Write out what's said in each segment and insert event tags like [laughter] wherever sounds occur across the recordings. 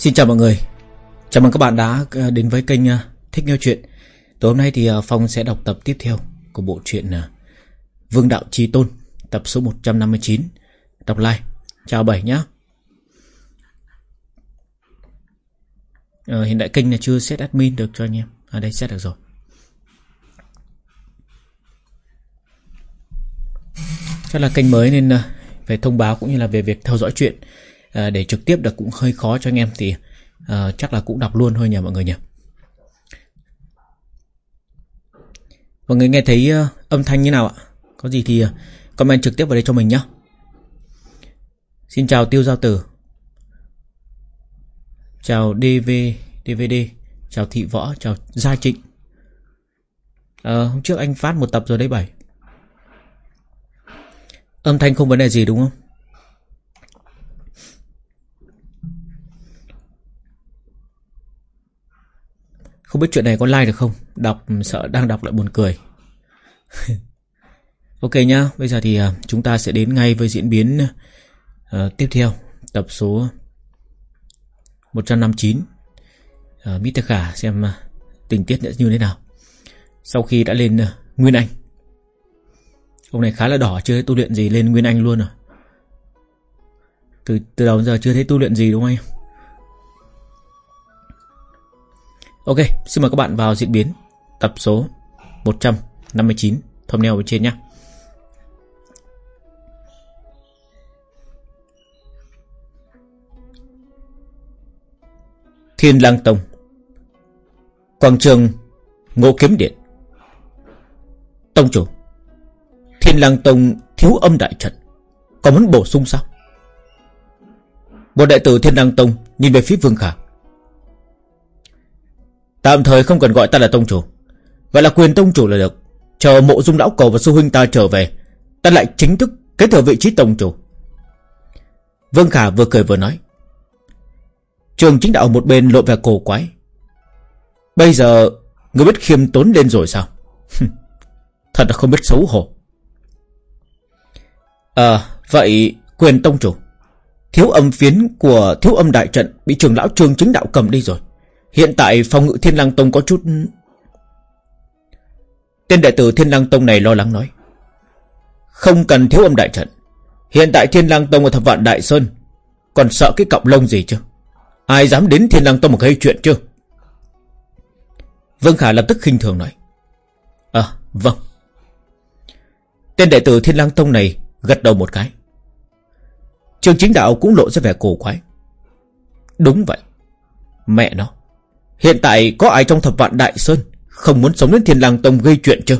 Xin chào mọi người. Chào mừng các bạn đã ờ, đến với kênh ờ, Thích Nghe Chuyện. Tối hôm nay thì ờ, Phong sẽ đọc tập tiếp theo Của bộ truyện Vương Đạo Chi Tôn, Tập số 159 Đọc like Chào Bảy nhá. Hiện tại kênh là chưa set admin được cho anh em. À đây, set được rồi. Chắc là kênh mới nên về thông báo cũng như là về việc theo dõi chuyện à, để trực tiếp được cũng hơi khó cho anh em thì à, chắc là cũng đọc luôn thôi nhỉ mọi người nhỉ? Mọi người nghe thấy uh, âm thanh như nào ạ? Có gì thì uh, comment trực tiếp vào đây cho mình nhé xin chào tiêu giao tử. Chào dv dvd chào thị võ chào gia trịnh. À, hôm trước anh phát một tập rồi đấy bảy. Âm thanh không vấn đề gì đúng không? Không biết chuyện này có like được không? Đọc sợ đang đọc lại buồn cười. [laughs] Ok nhá Bây giờ thì à, chúng ta sẽ đến ngay với diễn biến uh, Tiếp theo Tập số 159 uh, Mr. Khả xem uh, tình tiết như thế nào. Sau khi đã lên uh, Nguyên Anh. Ông này khá là đỏ Chưa thấy tu luyện gì lên Nguyên Anh luôn rồi Từ, từ đầu giờ chưa thấy tu luyện gì đúng không anh? Ok, xin mời các bạn vào diễn biến. Tập số 159 thumbnail ở trên nhé. Thiên Lang Tông. Quảng trường Ngô Kiếm Điện. Tông chủ. Thiên Lang Tông thiếu âm đại trận. Có muốn bổ sung sao? Một đại tử Thiên Lang Tông Nhìn về phía Vương Khả. Tạm thời không cần gọi ta là tông chủ. Gọi là quyền tông chủ là được. Chờ mộ dung lão cầu và sư huynh ta trở về, Ta lại chính thức kế thừa vị trí tông chủ. Vương Khả vừa cười vừa nói. Trường chính đạo một bên lộ vẻ cổ quái. Bây giờ, người biết khiêm tốn lên rồi sao? Thật là không biết xấu hổ. À vậy quyền tông chủ, Thiếu âm phiến của thiếu âm đại trận Bị trường lão trường chính đạo cầm đi rồi. Hiện tại phòng ngự Thiên Lăng Tông có chút... Tên đệ tử Thiên Lăng Tông này lo lắng nói. Không cần thiếu âm đại trận. Hiện tại Thiên Lăng Tông ở thập vạn Đại Sơn. Còn sợ cái cọng lông gì chứ? Ai dám đến Thiên Lăng Tông mà gây chuyện chứ Vương Khả lập tức khinh thường nói. À, vâng. Tên đệ tử Thiên Lăng Tông này gật đầu một cái. Trường chính đạo cũng lộ ra vẻ cổ quái. Đúng vậy. Mẹ nó. Hiện tại có ai trong thập vạn Đại Sơn Không muốn sống đến thiên lang tông gây chuyện chưa?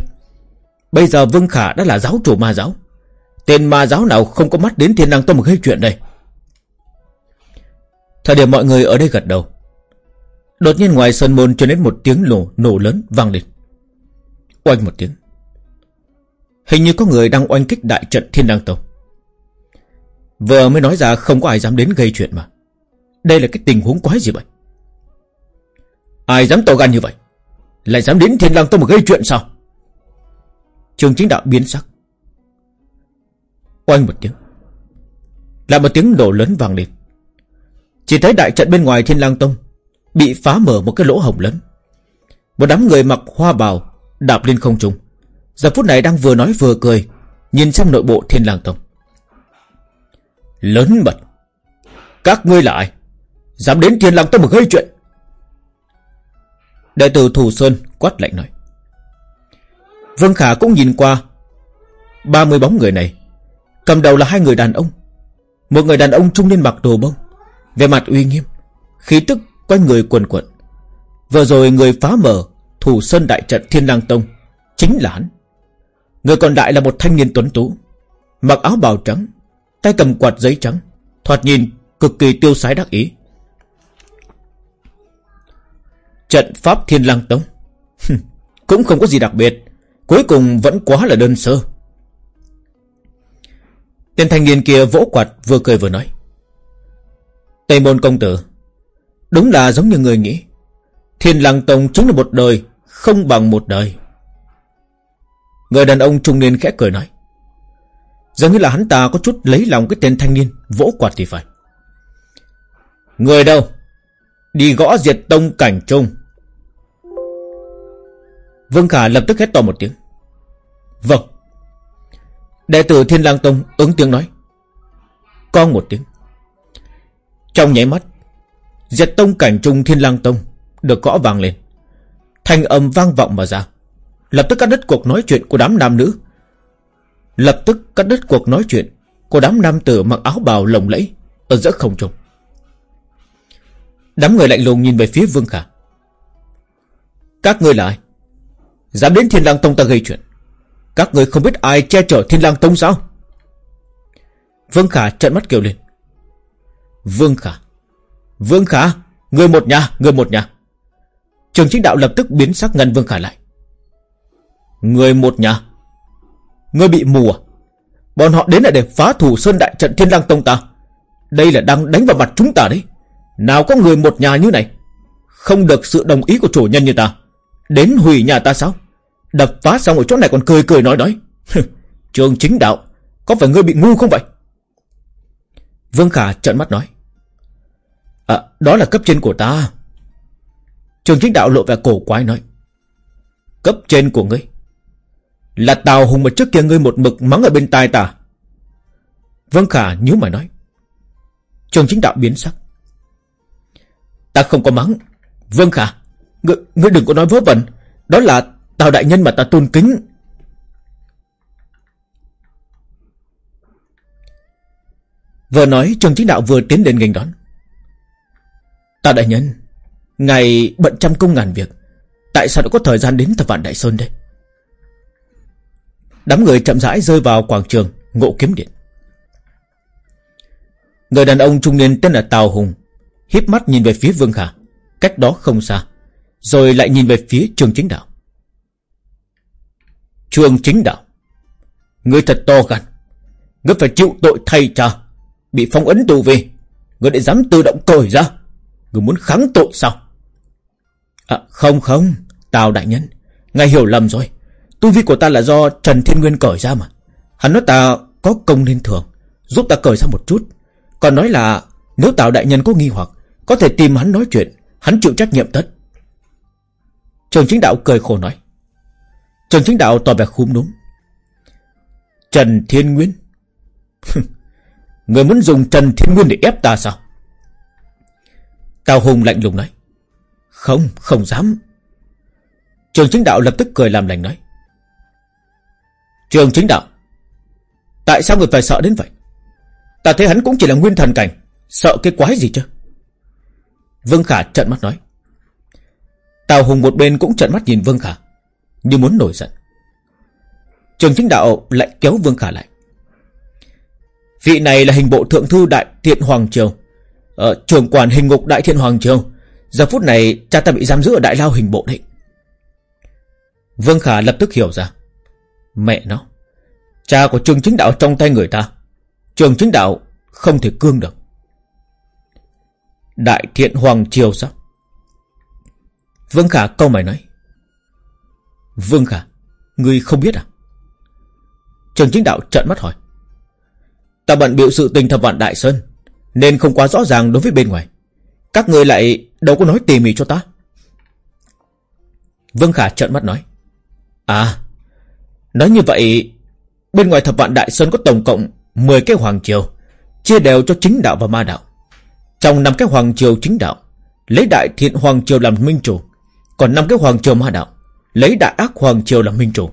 Bây giờ Vương Khả đã là giáo chủ ma giáo. Tên ma giáo nào không có mắt đến thiên lang tông mà gây chuyện đây? Thời điểm mọi người ở đây gật đầu. Đột nhiên ngoài sơn môn truyền đến một tiếng nổ nổ lớn vang lên. Oanh một tiếng. Hình như có người đang oanh kích đại trận thiên lang tông. Vừa mới nói ra không có ai dám đến gây chuyện mà. Đây là cái tình huống quái gì vậy. Ai dám to gan như vậy? Lại dám đến thiên lang tông mà gây chuyện sao? Trường chính đạo biến sắc. Oanh một tiếng. Lại một tiếng nổ lớn vang lên. Chỉ thấy đại trận bên ngoài thiên lang tông Bị phá mở một cái lỗ hồng lớn. Một đám người mặc hoa bào Đạp lên không trung. Giờ phút này đang vừa nói vừa cười, Nhìn sang nội bộ thiên lang tông. Lớn mật. Các ngươi là ai? Dám đến thiên lang tông mà gây chuyện? Đệ tử Thủ Sơn quát lạnh nói. Vương Khả cũng nhìn qua. Ba mươi bóng người này. Cầm đầu là hai người đàn ông. Một người đàn ông trung niên mặc đồ bông. Về mặt uy nghiêm. Khí tức quanh người quần quận. Vừa rồi người phá mở Thủ Sơn Đại trận Thiên Lang Tông Chính là hắn. Người còn lại là một thanh niên tuấn tú. Mặc áo bào trắng, Tay cầm quạt giấy trắng, Thoạt nhìn cực kỳ tiêu sái đắc ý. Trận pháp thiên lang tông. Cũng không có gì đặc biệt. Cuối cùng vẫn quá là đơn sơ. Tên thanh niên kia vỗ quạt vừa cười vừa nói. Tây môn công tử, Đúng là giống như người nghĩ. Thiên lang tông chính là một đời, Không bằng một đời. Người đàn ông trung niên khẽ cười nói. Giống như là hắn ta có chút lấy lòng cái tên thanh niên, Vỗ quạt thì phải. Người đâu? Đi gõ diệt tông cảnh trung. Vương Khả lập tức hét to một tiếng. Vâng. Đệ tử Thiên Lang Tông ứng tiếng nói. Con một tiếng. Trong nháy mắt, Diệt tông cảnh trung Thiên Lang Tông Được gõ vang lên. Thanh âm vang vọng mà ra. Lập tức cắt đứt cuộc nói chuyện của đám nam nữ. Lập tức cắt đứt cuộc nói chuyện Của đám nam tử mặc áo bào lồng lẫy Ở giữa không trung. Đám người lạnh lùng nhìn về phía Vương Khả. Các ngươi là ai? Dám đến Thiên Lang Tông ta gây chuyện. Các người không biết ai che chở Thiên Lang Tông sao? Vương Khả trợn mắt kêu lên. Vương Khả. Vương Khả, Người một nhà, Người một nhà. Trường chính đạo lập tức biến sắc ngăn Vương Khả lại. Người một nhà. Người bị mù à? Bọn họ đến là để phá thủ Sơn Đại trận Thiên Lang Tông ta. Đây là đang đánh vào mặt chúng ta đấy. Nào có người một nhà như này? Không được sự đồng ý của chủ nhân như ta. Đến hủy nhà ta sao? Đập phá xong ở chỗ này còn cười cười nói nói Trường chính đạo, Có phải ngươi bị ngu không vậy? Vương Khả trợn mắt nói. À đó là cấp trên của ta. Trường chính đạo lộ vẻ cổ quái nói. Cấp trên của ngươi? Là Tào Hùng mà trước kia ngươi một mực mắng ở bên tai ta. Vương Khả nhíu mày nói. Trường chính đạo biến sắc. Ta không có mắng. Vương Khả Ngươi, ngươi đừng có nói vớ vẩn. Đó là Tào đại nhân mà ta tôn kính. Vừa nói Trường chính đạo vừa tiến đến nghênh đón. Tào đại nhân ngày bận trăm công ngàn việc. Tại sao đã có thời gian đến thập vạn Đại Sơn đây? Đám người chậm rãi rơi vào quảng trường Ngộ kiếm điện. Người đàn ông trung niên tên là Tào Hùng híp mắt nhìn về phía Vương Khả Cách đó không xa. Rồi lại nhìn về phía trường chính đạo. Trường chính đạo Ngươi thật to gan Ngươi phải chịu tội thay cha, Bị phong ấn tù về Ngươi lại dám tự động cởi ra Ngươi muốn kháng tội sao? À không không, Tào đại nhân, Ngài hiểu lầm rồi. Tu vi của ta là do Trần Thiên Nguyên cởi ra mà. Hắn nói ta có công nên thường Giúp ta cởi ra một chút. Còn nói là, nếu Tào đại nhân có nghi hoặc, Có thể tìm hắn nói chuyện, Hắn chịu trách nhiệm tất. Trường chính đạo cười khổ nói Trần Chính Đạo tỏ vẻ khúm núm. Trần Thiên Nguyên? [laughs] Người muốn dùng Trần Thiên Nguyên để ép ta sao? tào Hùng lạnh lùng nói. Không, không dám. Trường Chính Đạo lập tức cười làm lành nói. Trường Chính Đạo, tại sao người phải sợ đến vậy? Ta thấy hắn cũng chỉ là nguyên thần cảnh, sợ cái quái gì chứ? Vương Khả trợn mắt nói. Tào Hùng một bên cũng trợn mắt nhìn Vương Khả. Như muốn nổi giận. Trường chính đạo lại kéo Vương Khả lại. Vị này là hình bộ thượng thư đại thiện Hoàng Triều. Ở ờ, Trưởng quản hình ngục đại thiện Hoàng Triều. Giờ phút này cha ta bị giam giữ ở đại lao hình bộ đấy. Vương Khả lập tức hiểu ra. Mẹ nó Cha của trường chính đạo trong tay người ta. Trường chính đạo không thể cương được. Đại thiện Hoàng Triều sao? Vương Khả câu mày nói. Vương Khả, Ngươi không biết à? Trường chính đạo trợn mắt hỏi. Ta bận biểu sự tình thập vạn Đại Sơn, Nên không quá rõ ràng đối với bên ngoài. Các người lại đâu có nói tỉ mỉ cho ta? Vương Khả trợn mắt nói. À Nói như vậy, Bên ngoài thập vạn Đại Sơn có tổng cộng 10 cái hoàng triều, Chia đều cho chính đạo và ma đạo. Trong năm cái hoàng triều chính đạo, Lấy đại thiện hoàng triều làm minh chủ còn năm cái hoàng triều ma đạo. Lấy đại ác hoàng triều làm minh chủ.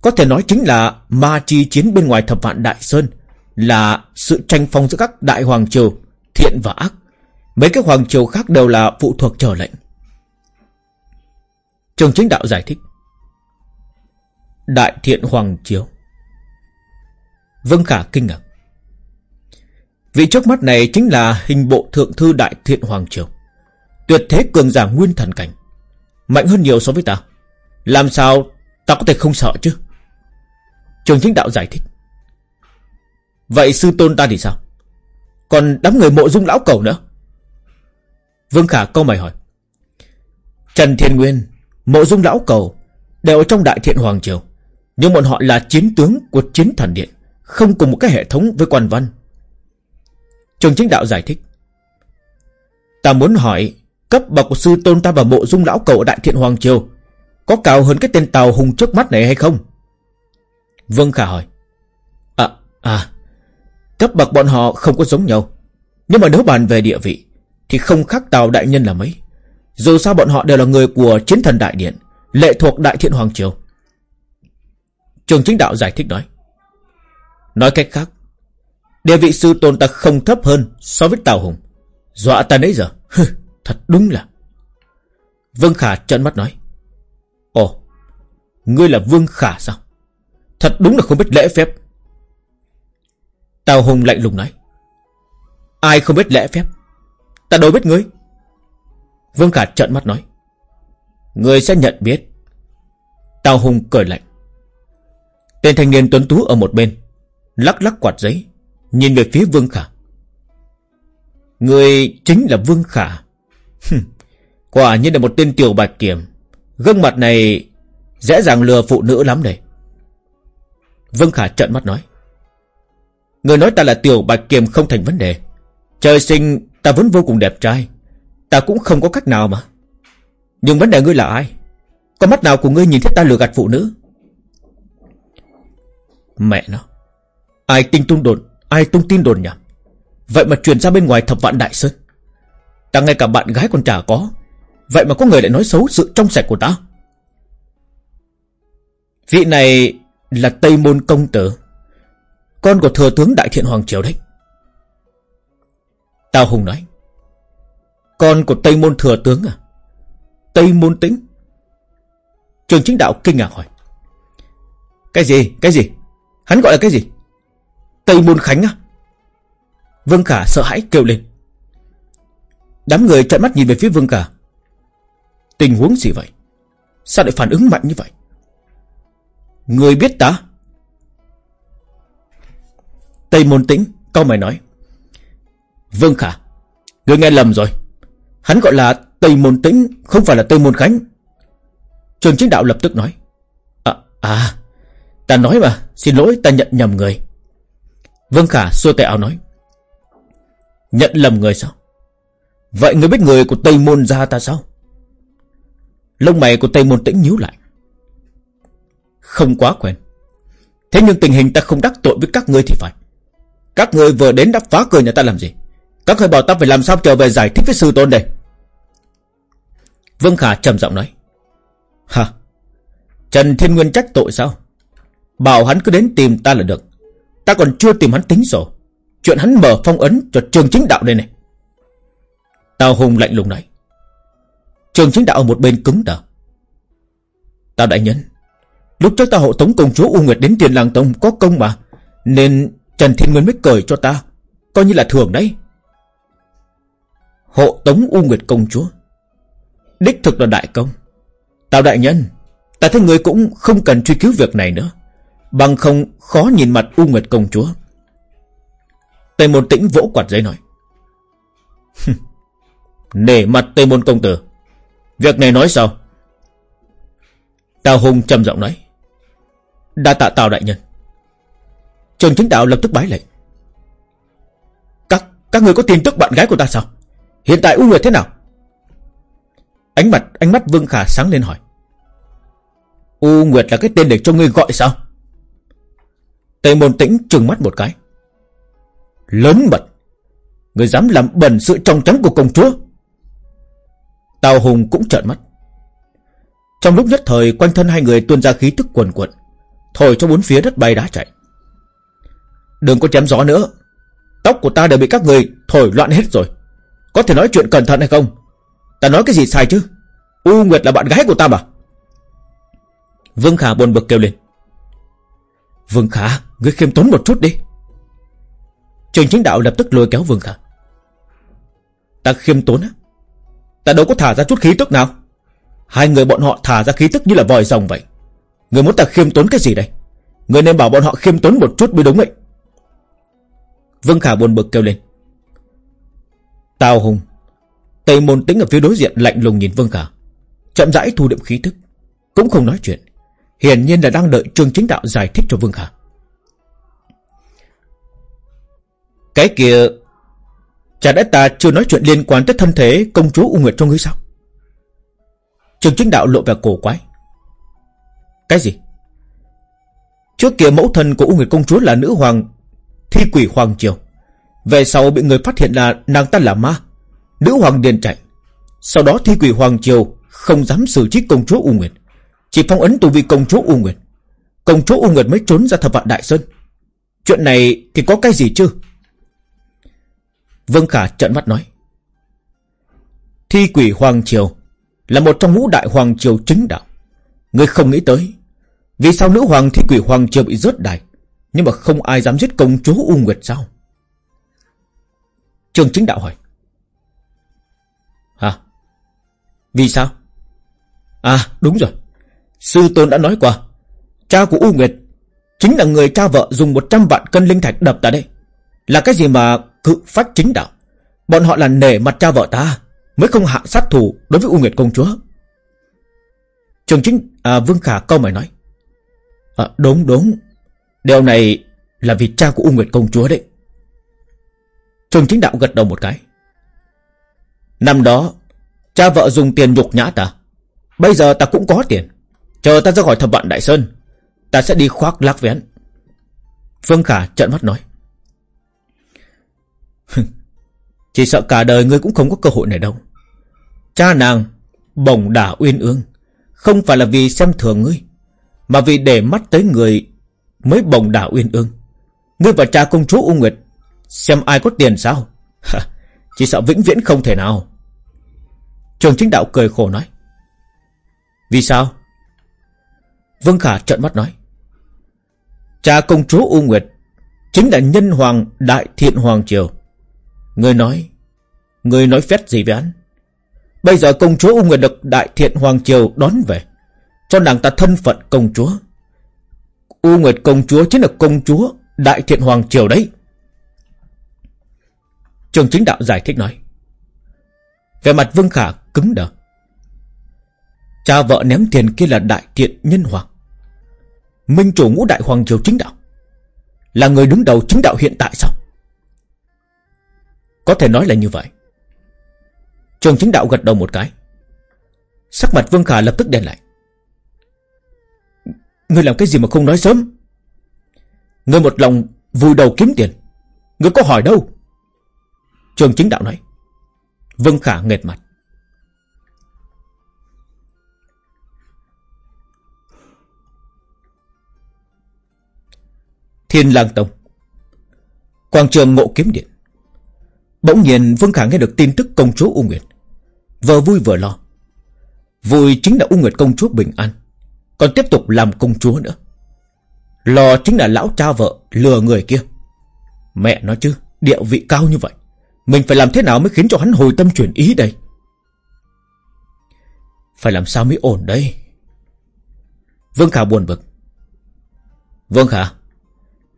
Có thể nói chính là ma chi chiến bên ngoài thập vạn đại sơn Là sự tranh phong giữa các đại hoàng triều, Thiện và ác. Mấy cái hoàng triều khác đều là phụ thuộc trở lệnh. Trường chính đạo giải thích. Đại thiện hoàng triều. Vâng Khả kinh ngạc. Vị trước mắt này chính là hình bộ thượng thư đại thiện hoàng triều. Tuyệt thế cường giả nguyên thần cảnh. Mạnh hơn nhiều so với ta. Làm sao ta có thể không sợ chứ? Trường chính đạo giải thích. Vậy sư tôn ta thì sao? Còn đám người mộ dung lão cầu nữa? Vương Khả câu mày hỏi. Trần Thiên Nguyên, Mộ dung lão cầu Đều ở trong đại thiện Hoàng Triều, Nhưng bọn họ là chiến tướng của chiến thần điện, Không cùng một cái hệ thống với quan văn. Trường chính đạo giải thích. Ta muốn hỏi Cấp bậc của sư tôn ta và bộ dung lão cậu Đại Thiện Hoàng Triều. Có cao hơn cái tên Tào Hùng trước mắt này hay không? Vương Khả hỏi. À, à Cấp bậc bọn họ không có giống nhau. Nhưng mà nếu bàn về địa vị Thì không khác Tào Đại Nhân là mấy. Dù sao bọn họ đều là người của chiến thần Đại Điện Lệ thuộc Đại Thiện Hoàng Triều. Trường chính đạo giải thích nói. Nói cách khác Địa vị sư tôn ta không thấp hơn So với Tào Hùng. Dọa ta nấy giờ. [laughs] Thật đúng là. Vương Khả trợn mắt nói, Ồ, Ngươi là Vương Khả sao? Thật đúng là không biết lễ phép. Tào Hùng lạnh lùng nói, Ai không biết lễ phép? Ta đâu biết ngươi. Vương Khả trợn mắt nói, Ngươi sẽ nhận biết. Tào Hùng cười lạnh, Tên thanh niên tuấn tú ở một bên, Lắc lắc quạt giấy, Nhìn về phía Vương Khả. Người chính là Vương Khả. Quả như là một tên tiểu bạch kiểm. Gương mặt này Dễ dàng lừa phụ nữ lắm đây. Vương Khả trợn mắt nói. Người nói ta là tiểu bạch kiểm không thành vấn đề. Trời sinh, ta vẫn vô cùng đẹp trai. Ta cũng không có cách nào mà. Nhưng vấn đề ngươi là ai? Có mắt nào của ngươi nhìn thấy ta lừa gạt phụ nữ? Mẹ nó, Ai tinh tung đồn, Ai tung tin đồn nhỉ? Vậy mà truyền ra bên ngoài thập vạn đại sơn. Ta ngay cả bạn gái còn chả có. Vậy mà có người lại nói xấu sự trong sạch của ta. Vị này là Tây Môn Công Tử Con của thừa tướng Đại Thiện Hoàng Triều đấy. Tào Hùng nói Con của Tây Môn Thừa Tướng à? Tây Môn Tĩnh. Trường chính đạo kinh ngạc hỏi Cái gì, cái gì? Hắn gọi là cái gì? Tây Môn Khánh à Vương Khả sợ hãi kêu lên Đám người trợn mắt nhìn về phía Vương Khả Tình huống gì vậy? Sao lại phản ứng mạnh như vậy? Người biết ta? Tây Môn Tĩnh Cao mày nói. Vương Khả Người nghe lầm rồi. Hắn gọi là Tây Môn Tĩnh Không phải là Tây Môn Khánh. Trường chính đạo lập tức nói. À, à Ta nói mà Xin lỗi ta nhận nhầm người. Vương Khả xua tay áo nói. Nhận lầm người sao? Vậy người biết người của Tây Môn ra ta sao? Lông mày của Tây Môn tĩnh nhíu lại. Không quá quen. Thế nhưng tình hình ta không đắc tội với các ngươi thì phải. Các ngươi vừa đến đã phá cửa nhà ta làm gì? Các ngươi bảo ta phải làm sao trở về giải thích với sư tôn đây? Vương Khả trầm giọng nói. Hả? Trần Thiên Nguyên trách tội sao? Bảo hắn cứ đến tìm ta là được. Ta còn chưa tìm hắn tính sổ. Chuyện hắn mở phong ấn cho trường chính đạo đây này. Tào Hùng lạnh lùng nói Trường chính đạo ở một bên cứng đờ. Tào đại nhân, Lúc trước ta hộ tống công chúa U Nguyệt đến tiền làng tông có công mà, Nên Trần Thiên Nguyên mới cười cho ta, Coi như là thường đấy. Hộ tống U Nguyệt công chúa. Đích thực là đại công. Tào đại nhân, Ta thấy người cũng không cần truy cứu việc này nữa, Bằng không khó nhìn mặt U Nguyệt công chúa. Tây Môn Tĩnh vỗ quạt giấy nói Nể mặt Tây Môn công tử. Việc này nói sao? Tào Hùng trầm giọng nói. Đa tạ Tào đại nhân. Trần chính đạo lập tức bái lệ Các các người có tin tức bạn gái của ta sao? Hiện tại U Nguyệt thế nào? Ánh mặt, ánh mắt Vương Khả sáng lên hỏi. U Nguyệt là cái tên để cho ngươi gọi sao? Tề môn tĩnh trừng mắt một cái. Lớn mật. Người dám làm bẩn sự trong trắng của công chúa. Tào Hùng cũng trợn mắt. Trong lúc nhất thời Quanh thân hai người tuôn ra khí tức quần quật, Thổi cho bốn phía đất bay đá chạy. Đừng có chém gió nữa. Tóc của ta đều bị các người thổi loạn hết rồi. Có thể nói chuyện cẩn thận hay không? Ta nói cái gì sai chứ? U Nguyệt là bạn gái của ta mà. Vương Khả buồn bực kêu lên. Vương Khả Ngươi khiêm tốn một chút đi. Trường chính đạo lập tức lôi kéo Vương Khả. Ta khiêm tốn á? Ta đâu có thả ra chút khí tức nào. Hai người bọn họ thả ra khí tức như là vòi rồng vậy. Người muốn ta khiêm tốn cái gì đây? Người nên bảo bọn họ khiêm tốn một chút mới đúng vậy Vương Khả buồn bực kêu lên. Tào Hùng, Tây môn tính ở phía đối diện lạnh lùng nhìn Vương Khả. Chậm rãi thu đệm khí tức, Cũng không nói chuyện. Hiển nhiên là đang đợi Trương Chính Đạo giải thích cho Vương Khả. Cái kia Chả lẽ ta chưa nói chuyện liên quan tới thân thế công chúa U Nguyệt cho ngươi sao? Trường chính đạo lộ vẻ cổ quái. Cái gì? Trước kia mẫu thân của U Nguyệt công chúa là nữ hoàng Thi quỷ hoàng triều. Về sau bị người phát hiện là nàng ta là ma. Nữ hoàng điền chạy. Sau đó thi quỷ hoàng triều Không dám xử trí công chúa U Nguyệt. Chỉ phong ấn tù vi công chúa U Nguyệt. Công chúa U Nguyệt mới trốn ra thập vạn đại sơn. Chuyện này thì có cái gì chứ? Vương Khả trợn mắt nói. Thi quỷ hoàng triều Là một trong ngũ đại hoàng triều chính đạo. Người không nghĩ tới, Vì sao nữ hoàng thi quỷ hoàng triều bị rớt đài, Nhưng mà không ai dám giết công chúa U Nguyệt sao? Trường chính đạo hỏi. Hả? Vì sao? À đúng rồi. Sư tôn đã nói qua, Cha của U Nguyệt Chính là người cha vợ dùng 100 vạn cân linh thạch đập ta đây. Là cái gì mà cự phách chính đạo. Bọn họ là nể mặt cha vợ ta Mới không hạ sát thủ đối với U Nguyệt công chúa. Trường chính à, Vương Khả câu mày nói à, Đúng đúng. Điều này là vì cha của U Nguyệt công chúa đấy. Trường chính đạo gật đầu một cái Năm đó Cha vợ dùng tiền nhục nhã ta. Bây giờ ta cũng có tiền. Chờ ta ra khỏi thập vạn Đại Sơn Ta sẽ đi khoác lác vén Vương Khả trợn mắt nói Chỉ sợ cả đời ngươi cũng không có cơ hội này đâu. Cha nàng, Bồng đả uyên ương, Không phải là vì xem thường ngươi, Mà vì để mắt tới người Mới bồng đả uyên ương. Ngươi và cha công chúa U Nguyệt, Xem ai có tiền sao? Chỉ sợ vĩnh viễn không thể nào. Trường chính đạo cười khổ nói. Vì sao? Vương Khả trợn mắt nói. Cha công chúa U Nguyệt Chính là nhân hoàng đại thiện hoàng triều. Người nói Người nói phét gì với anh Bây giờ công chúa U Nguyệt được đại thiện hoàng triều đón về, Cho nàng ta thân phận công chúa. U Nguyệt công chúa chính là công chúa Đại thiện hoàng triều đấy. Trường chính đạo giải thích nói Về mặt Vương Khả cứng đờ. Cha vợ ném tiền kia là đại thiện nhân hoàng. Minh chủ ngũ đại hoàng triều chính đạo, Là người đứng đầu chính đạo hiện tại sao? Có thể nói là như vậy. Trường chính đạo gật đầu một cái. Sắc mặt Vương Khả lập tức đen lại. Ngươi làm cái gì mà không nói sớm? Ngươi một lòng vùi đầu kiếm tiền. Ngươi có hỏi đâu? Trường chính đạo nói. Vương Khả nghệt mặt. Thiên lang Tông. Quảng trường ngộ kiếm điện. Bỗng nhiên Vương Khả nghe được tin tức công chúa U Nguyệt. Vừa vui vừa lo. Vui chính là U Nguyệt công chúa bình an. Còn tiếp tục làm công chúa nữa. Lo chính là lão cha vợ Lừa người kia. Mẹ nói chứ, Địa vị cao như vậy. Mình phải làm thế nào mới khiến cho hắn hồi tâm chuyển ý đây? Phải làm sao mới ổn đây? Vương Khả buồn bực. Vương Khả,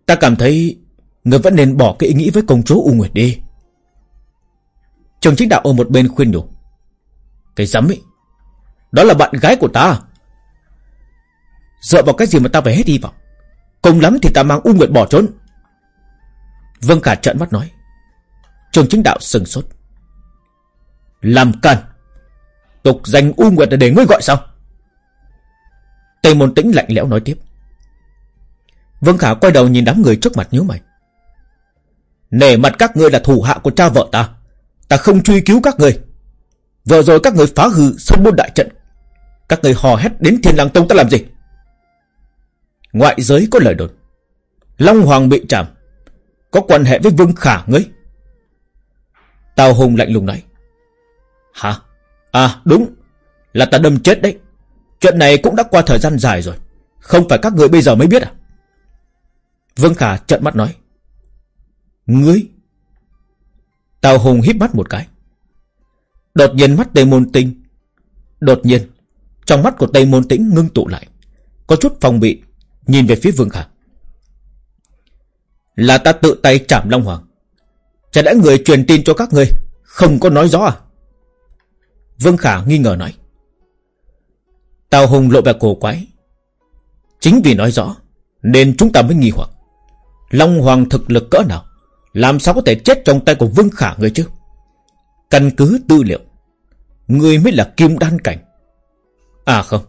Ta cảm thấy Người vẫn nên bỏ cái ý nghĩ với công chúa U Nguyệt đi. Trường chính đạo ở một bên khuyên nhủ. Cái dám ấy Đó là bạn gái của ta. Dựa vào cái gì mà ta phải hết hy vọng? Cùng lắm thì ta mang U Nguyệt bỏ trốn. Vâng Khả trợn mắt nói. Trường chính đạo sừng sốt. Làm càn. Tục danh U Nguyệt là để ngươi gọi sao? Tây Môn Tĩnh lạnh lẽo nói tiếp. Vương Khả quay đầu nhìn đám người trước mặt nhíu mày. Nể mặt các ngươi là thủ hạ của cha vợ ta. Ta không truy cứu các người. Vừa rồi các người phá hư sông môn đại trận. Các người hò hét đến thiên lang tông ta làm gì? Ngoại giới có lời đồn. Long Hoàng bị trảm. Có quan hệ với Vương Khả ngươi. Tào Hùng lạnh lùng nói. Hả? À đúng. Là ta đâm chết đấy. Chuyện này cũng đã qua thời gian dài rồi. Không phải các người bây giờ mới biết à? Vương Khả trợn mắt nói. Ngươi! Tào Hùng híp mắt một cái. Đột nhiên mắt Tây Môn Tinh. Đột nhiên, trong mắt của Tây Môn Tĩnh ngưng tụ lại. Có chút phòng bị, nhìn về phía Vương Khả. Là ta tự tay chạm Long Hoàng. Chả đã người truyền tin cho các ngươi Không có nói rõ à Vương Khả nghi ngờ nói Tào Hùng lộ vẻ cổ quái Chính vì nói rõ Nên chúng ta mới nghi hoặc Long Hoàng thực lực cỡ nào làm sao có thể chết trong tay của Vương Khả người chứ? Căn cứ tư liệu Người mới là kim đan cảnh. À không,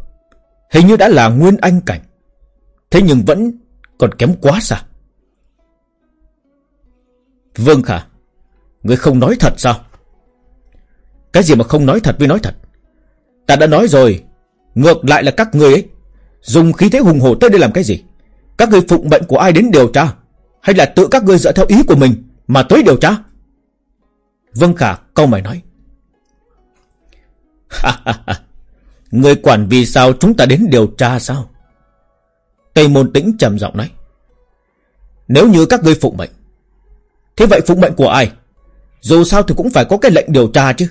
Hình như đã là nguyên anh cảnh. Thế nhưng vẫn còn kém quá xa. Vương Khả Người không nói thật sao? Cái gì mà không nói thật với nói thật? Ta đã nói rồi, Ngược lại là các người ấy, Dùng khí thế hùng hổ tới đây làm cái gì? Các người phụng mệnh của ai đến điều tra? Hay là tự các ngươi dựa theo ý của mình Mà tới điều tra? Vân Khả, câu mày nói. Người quản vì sao chúng ta đến điều tra sao? Tây Môn Tĩnh trầm giọng nói. Nếu như các ngươi phụng mệnh, Thế vậy phụng mệnh của ai? Dù sao thì cũng phải có cái lệnh điều tra chứ.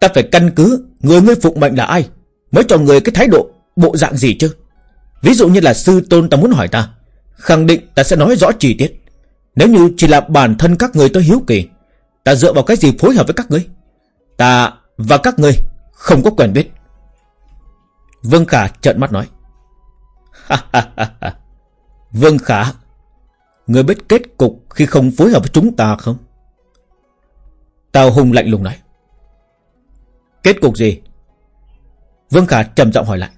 Ta phải căn cứ Người ngươi phụng mệnh là ai, Mới cho người cái thái độ Bộ dạng gì chứ? Ví dụ như là sư tôn ta muốn hỏi ta Khẳng định ta sẽ nói rõ chi tiết Nếu như chỉ là bản thân các người tôi hiếu kỳ, Ta dựa vào cái gì phối hợp với các ngươi Ta và các ngươi Không có quen biết Vương Khả trợn mắt nói Vương Khả, Người biết kết cục khi không phối hợp với chúng ta không? Tào Hùng lạnh lùng nói Kết cục gì? Vương Khả trầm giọng hỏi lại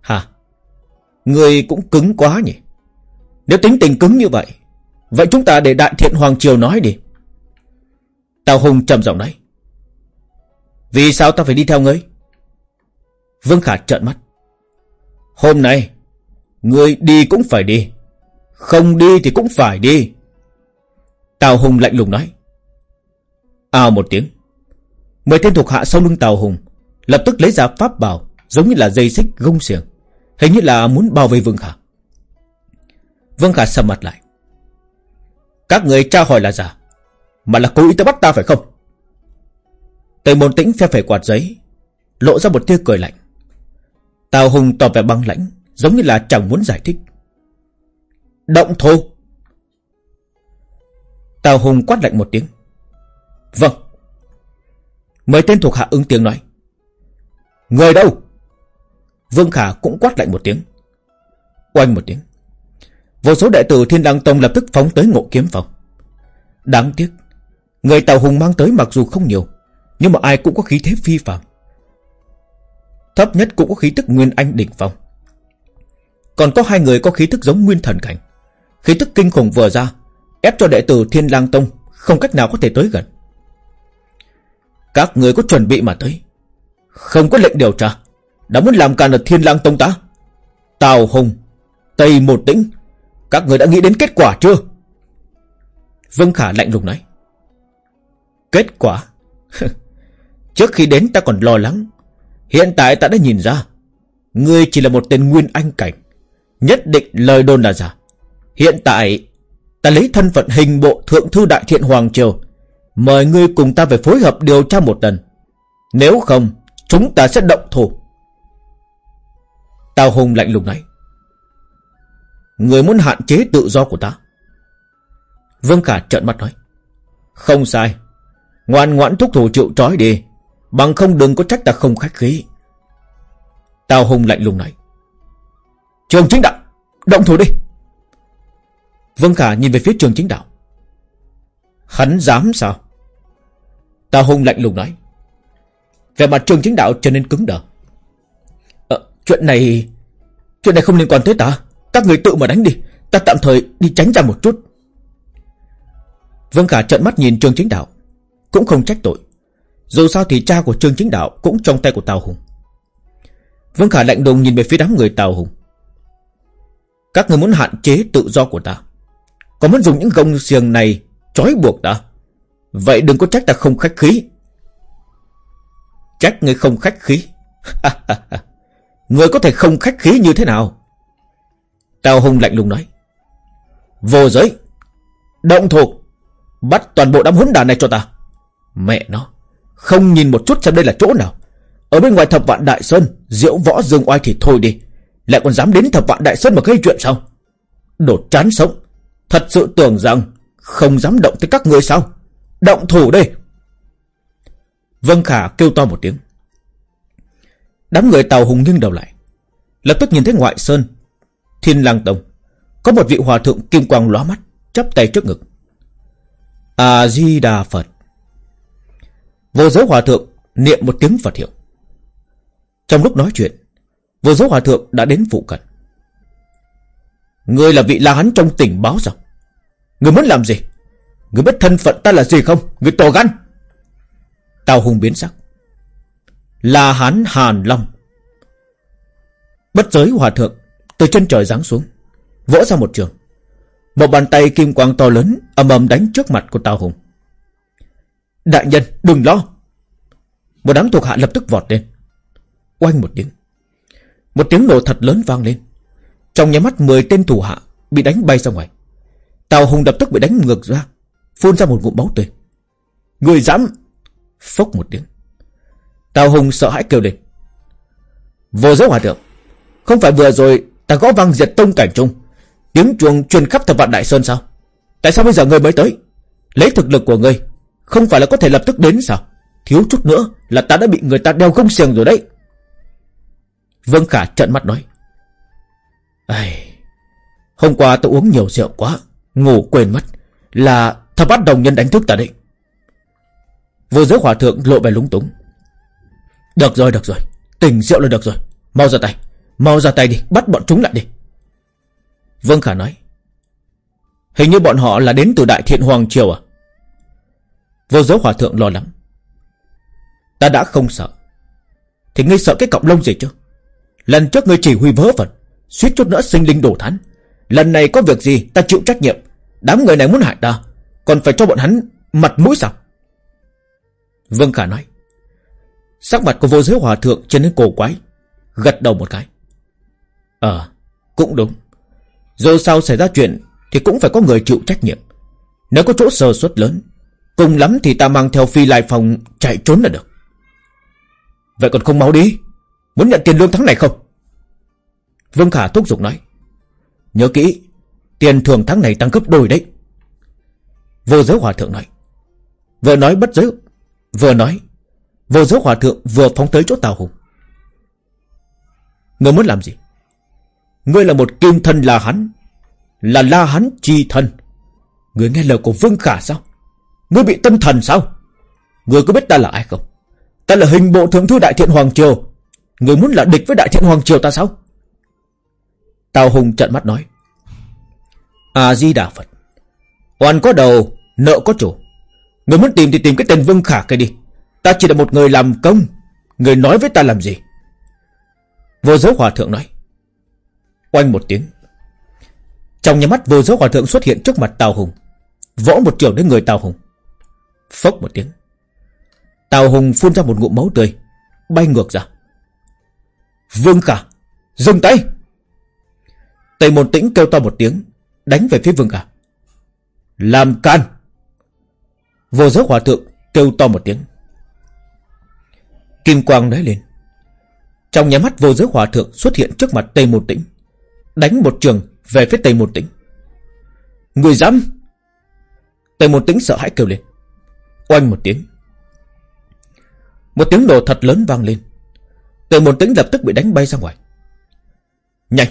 Hả? Người cũng cứng quá nhỉ? Nếu tính tình cứng như vậy Vậy chúng ta để Đại Thiện Hoàng Triều nói đi. Tào Hùng trầm giọng nói. Vì sao ta phải đi theo ngươi? Vương Khả trợn mắt. Hôm nay Người đi cũng phải đi. Không đi thì cũng phải đi. Tào Hùng lạnh lùng nói. Ào một tiếng. Mười tên thuộc hạ sau lưng Tào Hùng Lập tức lấy ra pháp bảo Giống như là dây xích gông xiềng, Hình như là muốn bao vây Vương Khả. Vương Khả sầm mặt lại. Các người tra hỏi là giả, Mà là cố ý tới bắt ta phải không? Tề môn tĩnh phe phẩy quạt giấy, Lộ ra một tia cười lạnh. Tào Hùng tỏ vẻ băng lãnh, Giống như là chẳng muốn giải thích. Động thô Tào Hùng quát lạnh một tiếng. Vâng. Mấy tên thuộc hạ ứng tiếng nói. Người đâu? Vương Khả cũng quát lạnh một tiếng. Oanh một tiếng. Vô số đệ tử Thiên Đăng Tông lập tức phóng tới ngộ kiếm phòng. Đáng tiếc, Người Tào Hùng mang tới mặc dù không nhiều, Nhưng mà ai cũng có khí thế phi phạm Thấp nhất cũng có khí tức Nguyên Anh đỉnh phong. Còn có hai người có khí tức giống Nguyên Thần Cảnh. Khí tức kinh khủng vừa ra, Ép cho đệ tử Thiên Lang Tông Không cách nào có thể tới gần. Các người có chuẩn bị mà tới. Không có lệnh điều tra. Đã muốn làm càn ở Thiên Lang Tông ta? Tào Hùng, Tây Một Tĩnh các người đã nghĩ đến kết quả chưa? Vương Khả lạnh lùng nói. Kết quả? [laughs] Trước khi đến ta còn lo lắng. Hiện tại ta đã nhìn ra. Ngươi chỉ là một tên nguyên anh cảnh. Nhất định lời đồn là giả. Hiện tại, Ta lấy thân phận hình bộ thượng thư đại thiện Hoàng Triều. Mời ngươi cùng ta về phối hợp điều tra một lần. Nếu không, Chúng ta sẽ động thủ. Tào Hùng lạnh lùng nói. Người muốn hạn chế tự do của ta? Vương Khả trợn mắt nói, Không sai. Ngoan ngoãn thúc thủ chịu trói đi, Bằng không đừng có trách ta không khách khí. Tào Hùng lạnh lùng nói, Trường chính đạo, Động thủ đi. Vương Khả nhìn về phía trường chính đạo. Hắn dám sao? Tào Hùng lạnh lùng nói Về mặt trường chính đạo trở nên cứng đờ. Ờ, chuyện này Chuyện này không liên quan tới ta. Các người tự mà đánh đi, Ta tạm thời đi tránh ra một chút. Vương Khả trợn mắt nhìn trương chính đạo, Cũng không trách tội. Dù sao thì cha của Trương Chính Đạo Cũng trong tay của Tào Hùng. Vương Khả lạnh đùng nhìn về phía đám người Tào Hùng. Các người muốn hạn chế tự do của ta, Có muốn dùng những gông xiềng này Trói buộc ta? Vậy đừng có trách ta không khách khí. Trách người không khách khí. Người có thể không khách khí như thế nào? Tào Hùng lạnh lùng nói. Vô giới. Động thuộc Bắt toàn bộ đám hỗn đàn này cho ta. Mẹ nó. Không nhìn một chút xem đây là chỗ nào. Ở bên ngoài thập vạn Đại Sơn, Diễu võ dương oai thì thôi đi. Lại còn dám đến thập vạn Đại Sơn mà gây chuyện sao? Đột chán sống. Thật sự tưởng rằng Không dám động tới các người sao? Động thủ đây. Vân Khả kêu to một tiếng. Đám người tàu hùng nghiêng đầu lại. Lập tức nhìn thấy ngoại sơn Thiên lang tông. Có một vị hòa thượng kim quang lóa mắt, chắp tay trước ngực. A-di-đà Phật. Vô giới hòa thượng niệm một tiếng Phật hiệu. Trong lúc nói chuyện, Vô giới hòa thượng đã đến phụ cận. Người là vị la hán trong tỉnh báo sao? Người muốn làm gì? Người biết thân phận ta là gì không? Người tổ gan. Tào Hùng biến sắc. La hán Hàn Long. Bất giới hòa thượng từ chân trời giáng xuống, Vỗ ra một trường. Một bàn tay kim quang to lớn ầm ầm đánh trước mặt của Tào Hùng. Đại nhân, đừng lo. Một đám thuộc hạ lập tức vọt lên. Oanh một tiếng. Một tiếng nổ thật lớn vang lên. Trong nháy mắt 10 tên thủ hạ Bị đánh bay ra ngoài. Tào Hùng lập tức bị đánh ngược ra, Phun ra một ngụm máu tươi. Người dám! Phốc một tiếng. Tào Hùng sợ hãi kêu lên. Vô giới hòa thượng, Không phải vừa rồi ta gõ vang diệt tông cảnh trung Tiếng chuông truyền khắp thập vạn đại sơn sao? Tại sao bây giờ ngươi mới tới? Lấy thực lực của ngươi Không phải là có thể lập tức đến sao? Thiếu chút nữa là ta đã bị người ta đeo gông xiềng rồi đấy. Vương Khả trận mắt nói. Ai... Hôm qua tôi uống nhiều rượu quá, Ngủ quên mất, Là thập bát đồng nhân đánh thức ta đấy. Vô giới hòa thượng lộ vẻ lúng túng. Được rồi được rồi Tỉnh rượu là được rồi, Mau ra tay. Mau ra tay đi, Bắt bọn chúng lại đi. Vương Khả nói, Hình như bọn họ là đến từ Đại Thiện Hoàng Triều à? Vô giới hòa thượng lo lắng. Ta đã không sợ. Thì ngươi sợ cái cọng lông gì chứ? Lần trước ngươi chỉ huy vớ vẩn, suýt chút nữa sinh linh đổ thán. Lần này có việc gì, ta chịu trách nhiệm. Đám người này muốn hại ta, Còn phải cho bọn hắn mặt mũi sao? Vương Khả nói, Sắc mặt của vô giới hòa thượng trên đến cổ quái, Gật đầu một cái. Ờ cũng đúng. Dù sao xảy ra chuyện Thì cũng phải có người chịu trách nhiệm. Nếu có chỗ sơ suất lớn, Cùng lắm thì ta mang theo phi lại phòng Chạy trốn là được. Vậy còn không máu đi. Muốn nhận tiền lương tháng này không? Vương Khả thúc giục nói. Nhớ kỹ, Tiền thưởng tháng này tăng gấp đôi đấy. Vô giới hòa thượng nói. Vừa nói bất giới, Vừa nói. Vô giới hòa thượng vừa phóng tới chỗ Tào Hùng. Ngươi muốn làm gì? Ngươi là một kim thân là hắn, Là la hắn chi thân. Ngươi nghe lời của Vương Khả sao? Ngươi bị tâm thần sao? Ngươi có biết ta là ai không? Ta là hình bộ thượng thư Đại Thiện Hoàng Triều. Ngươi muốn là địch với Đại Thiện Hoàng Triều ta sao? Tào Hùng trận mắt nói. A-di-đà Phật. Oan có đầu, Nợ có chủ. Người muốn tìm thì tìm cái tên Vương Khả kia đi. Ta chỉ là một người làm công. Người nói với ta làm gì? Vô giới hòa thượng nói. Oanh một tiếng. Trong nhà mắt, vô giới hòa thượng xuất hiện trước mặt Tào Hùng. Võ một trường đến người Tào Hùng. Phốc một tiếng. Tào Hùng phun ra một ngụm máu tươi, Bay ngược ra. Vương Khả Dừng tay! Tây môn tĩnh kêu to một tiếng, Đánh về phía Vương Khả Làm can! Vô giới hòa thượng kêu to một tiếng. Kim quang nói lên. Trong nhà mắt, vô giới hòa thượng xuất hiện trước mặt Tây Môn Tĩnh. Đánh một trường về phía Tây Môn Tĩnh. Người dám. Tây Môn Tĩnh sợ hãi kêu lên. Oanh một tiếng. Một tiếng nổ thật lớn vang lên. Tây Môn Tĩnh lập tức bị đánh bay ra ngoài. Nhanh.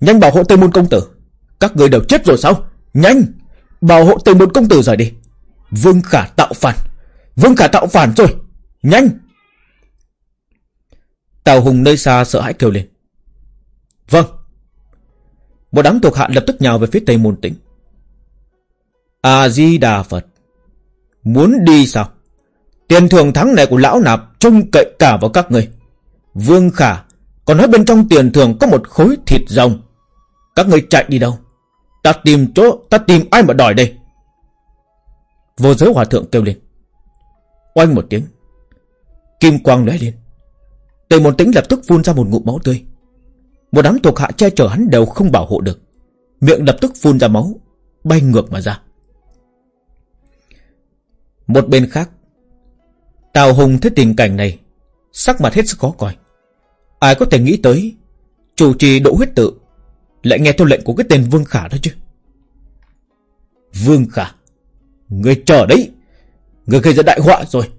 Nhanh bảo hộ Tây Môn Công Tử. Các người đều chết rồi sao? Nhanh. Bảo hộ Tây Môn Công Tử rời đi. Vương Khả tạo phản. Vương Khả tạo phản rồi. Nhanh. Tào Hùng nơi xa sợ hãi kêu lên. Vâng. Một đám thuộc hạ lập tức nhào về phía Tây Môn Tĩnh. A-di-đà Phật, Muốn đi sao? Tiền thưởng tháng này của lão nạp Trông cậy cả vào các người Vương Khả Còn nói bên trong tiền thưởng có một khối thịt rồng. Các người chạy đi đâu? Ta tìm chỗ, Ta tìm ai mà đòi đây? Vô giới hòa thượng kêu lên. Oanh một tiếng, Kim quang lóe lên. Tề môn tĩnh lập tức phun ra một ngụm máu tươi. Một đám thuộc hạ che chở hắn đều không bảo hộ được. Miệng lập tức phun ra máu, Bay ngược mà ra. Một bên khác, Tào Hùng thấy tình cảnh này, Sắc mặt hết sức khó coi. Ai có thể nghĩ tới, Chủ trì độ huyết tự Lại nghe theo lệnh của cái tên Vương Khả đó chứ? Vương Khả, Người chờ đấy. Người gây ra đại họa rồi,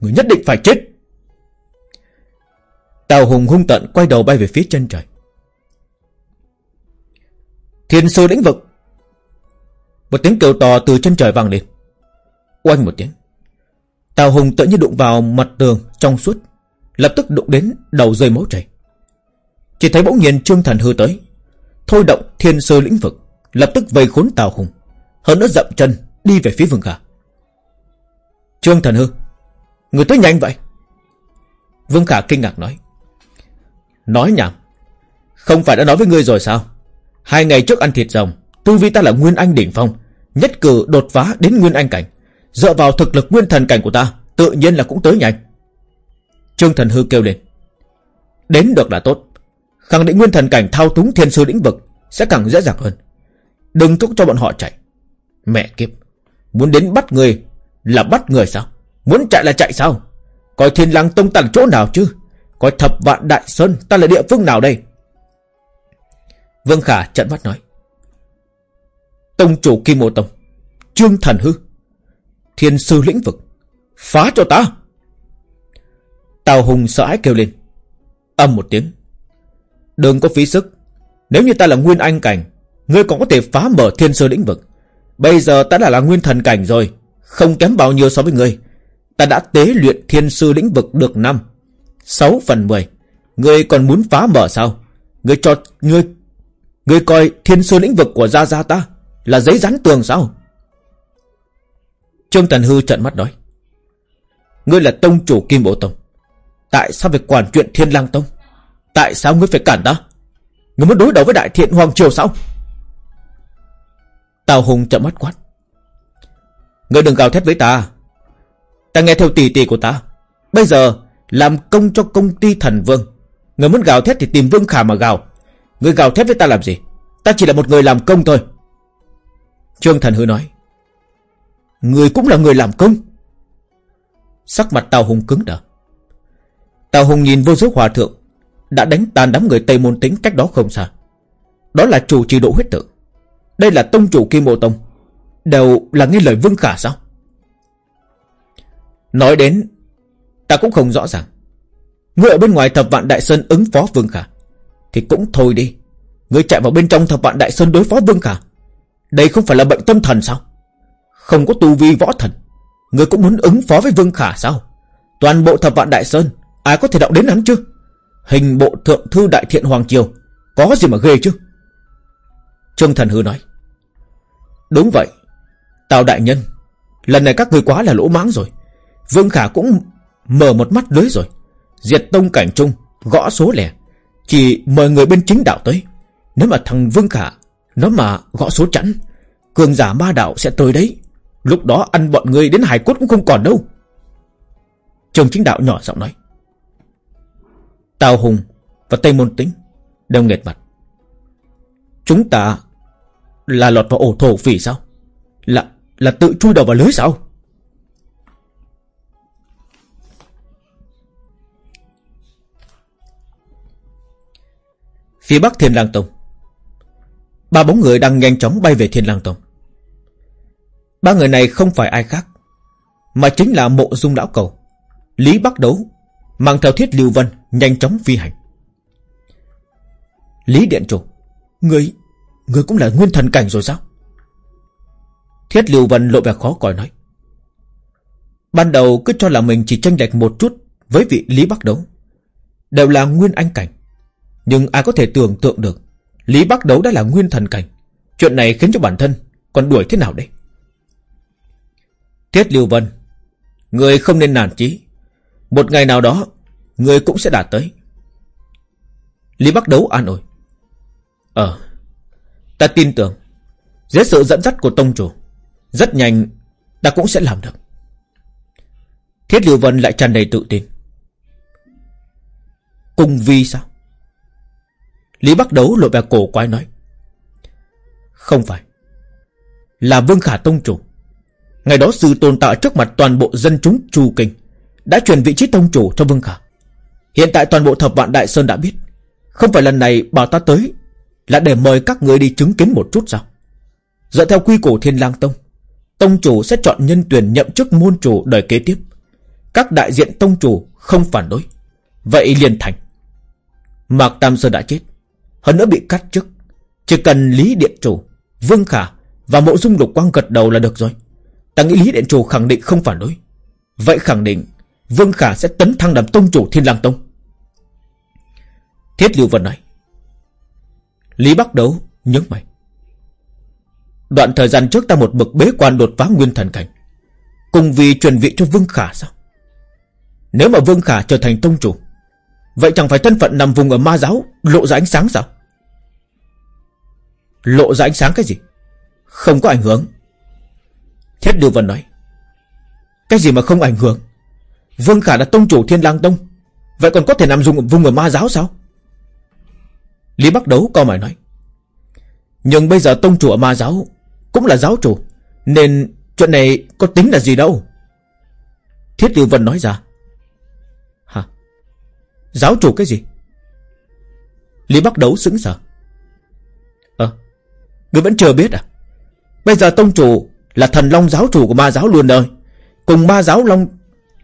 Người nhất định phải chết. Tào Hùng hung tận quay đầu bay về phía chân trời. Thiên sư lĩnh vực. Một tiếng kêu to từ chân trời vang lên. Oanh một tiếng. Tào Hùng tự như đụng vào mặt tường trong suốt, Lập tức đụng đến đầu rơi máu chảy. Chỉ thấy bỗng nhiên Trương Thần hư tới, Thôi động thiên sơ lĩnh vực, Lập tức vây khốn Tào Hùng, Hơn nữa dậm chân đi về phía Vương Khả. Trương Thần hư, Người tới nhanh vậy? Vương Khả kinh ngạc nói. Nói nhảm, Không phải đã nói với ngươi rồi sao? Hai ngày trước ăn thịt rồng, Tu vi ta là Nguyên Anh đỉnh phong, Nhất cử đột phá đến Nguyên Anh cảnh. Dựa vào thực lực Nguyên Thần cảnh của ta, Tự nhiên là cũng tới nhanh. Trương Thần Hư kêu lên. Đến được là tốt. Khẳng định Nguyên Thần cảnh thao túng thiên sư lĩnh vực Sẽ càng dễ dàng hơn. Đừng thúc cho bọn họ chạy. Mẹ kiếp, Muốn đến bắt người Là bắt người sao? Muốn chạy là chạy sao? Coi thiên lang tông ta là chỗ nào chứ? Coi thập vạn đại sơn, ta là địa phương nào đây? Vương Khả trận mắt nói. Tông chủ Kim Mô Tông, Trương Thần Hư, Thiên sư lĩnh vực, Phá cho ta. Tào Hùng sợ hãi kêu lên, Âm một tiếng. Đừng có phí sức, Nếu như ta là nguyên anh cảnh, Ngươi còn có thể phá mở thiên sư lĩnh vực. Bây giờ ta đã là nguyên thần cảnh rồi, Không kém bao nhiêu so với ngươi. Ta đã tế luyện thiên sư lĩnh vực được năm, sáu phần mười. Ngươi còn muốn phá mở sao? Ngươi cho, ngươi Ngươi coi thiên sư lĩnh vực của Gia Gia ta Là giấy rắn tường sao? Trương Tần Hư trận mắt nói. Ngươi là tông chủ Kim Bộ Tông. Tại sao phải quản chuyện Thiên Lang Tông? Tại sao ngươi phải cản ta? Ngươi muốn đối đầu với Đại Thiện Hoàng Triều sao? Tào Hùng trận mắt quát. Ngươi đừng gào thét với ta. Ta nghe theo tỷ tỷ của ta. Bây giờ làm công cho công ty thần vương. Ngươi muốn gào thét thì tìm Vương Khả mà gào. Người gào thét với ta làm gì? Ta chỉ là một người làm công thôi. Trương Thần Hư nói. Người cũng là người làm công. Sắc mặt Tào Hùng cứng đờ. Tào Hùng nhìn vô số hòa thượng Đã đánh tàn đám người Tây Môn Tính cách đó không xa. Đó là chủ trì độ huyết tự. Đây là tông chủ Kim Mộ Tông. Đều là nghe lời Vương Khả sao? Nói đến, Ta cũng không rõ ràng. Ngươi ở bên ngoài thập vạn đại sơn ứng phó Vương Khả. Thì cũng thôi đi. Ngươi chạy vào bên trong thập vạn đại sơn đối phó Vương Khả. Đây không phải là bệnh tâm thần sao? Không có tu vi võ thần Ngươi cũng muốn ứng phó với Vương Khả sao? Toàn bộ thập vạn đại sơn, Ai có thể động đến hắn chứ? Hình bộ thượng thư đại thiện Hoàng Triều, Có gì mà ghê chứ? Trương Thần Hư nói. Đúng vậy, Tào đại nhân, Lần này các người quá là lỗ mãng rồi. Vương Khả cũng mở một mắt lưới rồi. Diệt tông cảnh trung, Gõ số lẻ. Chỉ mời người bên chính đạo tới. Nếu mà thằng Vương Khả Nó mà gõ số chẵn, Cường giả ma đạo sẽ tới đấy. Lúc đó ăn bọn người đến hải cốt cũng không còn đâu. Trường chính đạo nhỏ giọng nói. Tào Hùng và Tây Môn Tính Đều nghệt mặt. Chúng ta Là lọt vào ổ thổ phỉ sao? Là là tự chui đầu vào lưới sao? Phía bắc Thiên Lang Tông. Ba bóng người đang nhanh chóng bay về Thiên Lang Tông. Ba người này không phải ai khác, Mà chính là mộ dung lão cầu, Lý Bắc Đấu, Mang theo thiết lưu vân Nhanh chóng phi hành. Lý Điện Chủ, Người Người cũng là nguyên thần cảnh rồi sao? Thiết lưu vân lộ vẻ khó coi nói. Ban đầu cứ cho là mình chỉ tranh lệch một chút Với vị Lý Bắc Đấu, Đều là nguyên anh cảnh nhưng ai có thể tưởng tượng được, Lý Bắc Đấu đã là nguyên thần cảnh. Chuyện này khiến cho bản thân Còn đuổi thế nào đây? Thiết Lưu Vân, Người không nên nản chí. Một ngày nào đó, Người cũng sẽ đạt tới. Lý Bắc Đấu an ủi. Ờ Ta tin tưởng, Dưới sự dẫn dắt của Tông Chủ, Rất nhanh Ta cũng sẽ làm được. Thiết Lưu Vân lại tràn đầy tự tin. Cùng vi sao? Lý Bắc Đấu lộ vẻ cổ quái nói. Không phải. Là Vương Khả Tông Chủ. Ngày đó sự tồn tại trước mặt toàn bộ dân chúng Chu Kinh. Đã truyền vị trí Tông Chủ cho Vương Khả. Hiện tại toàn bộ thập vạn Đại Sơn đã biết. Không phải lần này bảo ta tới. Là để mời các người đi chứng kiến một chút sao. Dựa theo quy củ Thiên lang Tông. Tông Chủ sẽ chọn nhân tuyển nhậm chức môn chủ đời kế tiếp. Các đại diện Tông Chủ không phản đối. Vậy liền thành. Mạc Tam Sơn đã chết. Hơn nữa bị cắt chức. Chỉ cần Lý Điện Chủ, Vương Khả và Mộ Dung Lục Quang gật đầu là được rồi. Ta nghĩ Lý Điện Chủ khẳng định không phản đối. Vậy khẳng định, Vương Khả sẽ tấn thăng làm tông chủ Thiên Lang Tông. Thiết Lưu Vân nói. Lý Bắc Đấu nhớ mày. Đoạn thời gian trước ta một bậc bế quan đột phá nguyên thần cảnh. Cùng vì truyền vị cho Vương Khả sao? Nếu mà Vương Khả trở thành tông chủ Vậy chẳng phải thân phận nằm vùng ở ma giáo, Lộ ra ánh sáng sao? Lộ ra ánh sáng cái gì? Không có ảnh hưởng. Thiết điều Vân nói, Cái gì mà không ảnh hưởng? Vương Khả là tông chủ Thiên lang Tông, Vậy còn có thể nằm dùng vùng ở ma giáo sao? Lý Bắc Đấu co mày nói, Nhưng bây giờ tông chủ ở ma giáo Cũng là giáo chủ, Nên chuyện này có tính là gì đâu? Thiết điều Vân nói ra Giáo chủ cái gì? Lý Bắc Đấu sững sờ. Ờ Ngươi vẫn chưa biết à? Bây giờ tông chủ là thần long giáo chủ của ma giáo luôn đời Cùng ma giáo long,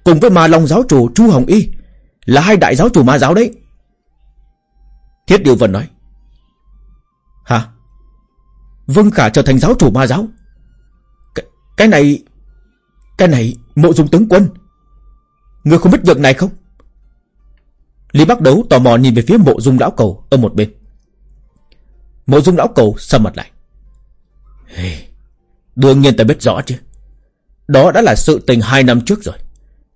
Cùng với ma long giáo chủ Chu Hồng Y Là hai đại giáo chủ ma giáo đấy. Thiết Điều Vân nói. Hả? Vương Khả trở thành giáo chủ ma giáo. C cái này Cái này mộ dung tướng quân. Người không biết việc này không? Lý Bắc Đấu tò mò nhìn về phía mộ dung lão cầu Ở một bên. Mộ dung lão cầu sầm mặt lại. Hey, Đương nhiên ta biết rõ chứ. Đó đã là sự tình hai năm trước rồi.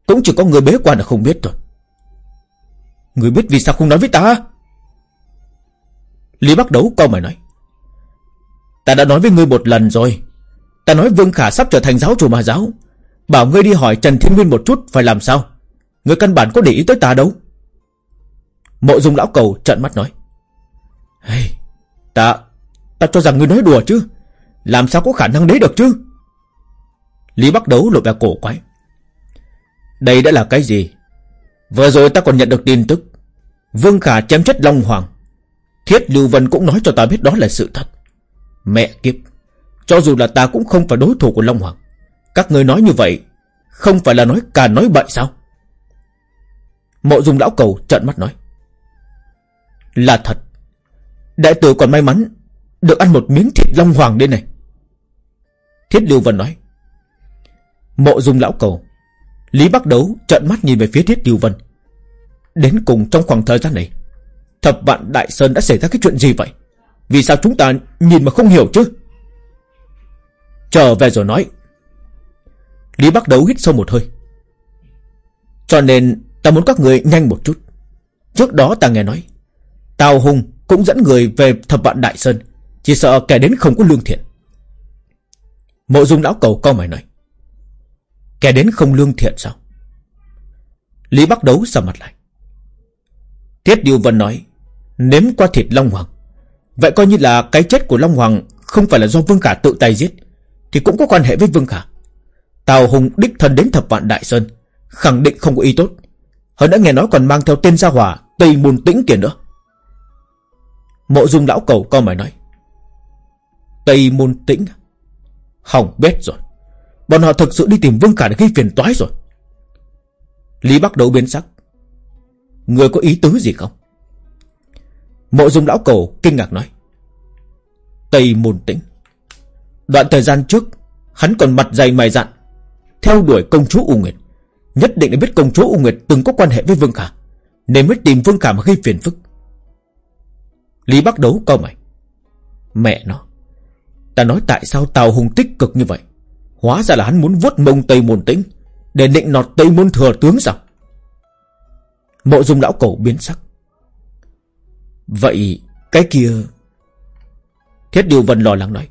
Cũng chỉ có người bế quan là không biết thôi. Người biết vì sao không nói với ta? Lý Bắc Đấu câu mày nói. Ta đã nói với ngươi một lần rồi. Ta nói Vương Khả sắp trở thành giáo chủ ma giáo. Bảo ngươi đi hỏi Trần Thiên Nguyên một chút Phải làm sao. Ngươi căn bản có để ý tới ta đâu. Mộ dung lão cầu trận mắt nói. Hey, Ta Ta cho rằng ngươi nói đùa chứ. Làm sao có khả năng đấy được chứ? Lý Bắc Đấu lộ vẻ cổ quái. Đây đã là cái gì? Vừa rồi ta còn nhận được tin tức. Vương Khả chém chết Long Hoàng. Thiết Lưu Vân cũng nói cho ta biết đó là sự thật. Mẹ kiếp Cho dù là ta cũng không phải đối thủ của Long Hoàng. Các người nói như vậy Không phải là nói cả nói bậy sao? Mộ dung lão cầu trợn mắt nói. Là thật. Đại tử còn may mắn Được ăn một miếng thịt Long Hoàng đây này. Thiết Lưu Vân nói. Mộ dung lão cầu, Lý Bắc Đấu trợn mắt nhìn về phía Thiết Lưu Vân. Đến cùng trong khoảng thời gian này, Thập vạn Đại Sơn đã xảy ra cái chuyện gì vậy? Vì sao chúng ta nhìn mà không hiểu chứ? Trở về rồi nói. Lý Bắc Đấu hít sâu một hơi. Cho nên ta muốn các người nhanh một chút. Trước đó ta nghe nói Tào Hùng cũng dẫn người về thập vạn Đại Sơn, Chỉ sợ kẻ đến không có lương thiện. Mộ dung lão cầu câu mày nói, Kẻ đến không lương thiện sao? Lý Bắc Đấu sầm mặt lại. Tiết Điều Vân nói, Nếm qua thịt Long Hoàng, Vậy coi như là cái chết của Long Hoàng Không phải là do Vương Khả tự tay giết, Thì cũng có quan hệ với Vương Khả. Tào Hùng đích thân đến thập vạn Đại Sơn, Khẳng định không có ý tốt. Hơn đã nghe nói còn mang theo tên gia hỏa Tây Môn Tĩnh kia nữa. Mộ dung lão cầu co mày nói Tây Môn Tĩnh? Hỏng bét rồi Bọn họ thực sự đi tìm Vương Cả để gây phiền toái rồi Lý Bắc Đấu biến sắc Người có ý tứ gì không Mộ dung lão Cầu kinh ngạc nói. Tây môn tĩnh. Đoạn thời gian trước, hắn còn mặt dày mày dặn. Theo đuổi công chúa U Nguyệt. Nhất định đã biết công chúa U Nguyệt từng có quan hệ với Vương Khả. Nên mới tìm Vương Khả mà gây phiền phức. Lý Bắc Đấu câu mày. Mẹ nó. Ta nói tại sao Tào Hùng tích cực như vậy. Hóa ra là hắn muốn vuốt mông Tây Môn Tĩnh. Để định nọt Tây Môn Thừa Tướng sao? Mộ dung lão cổ biến sắc. Vậy cái kia... Thiết Điều Vân lo lắng nói.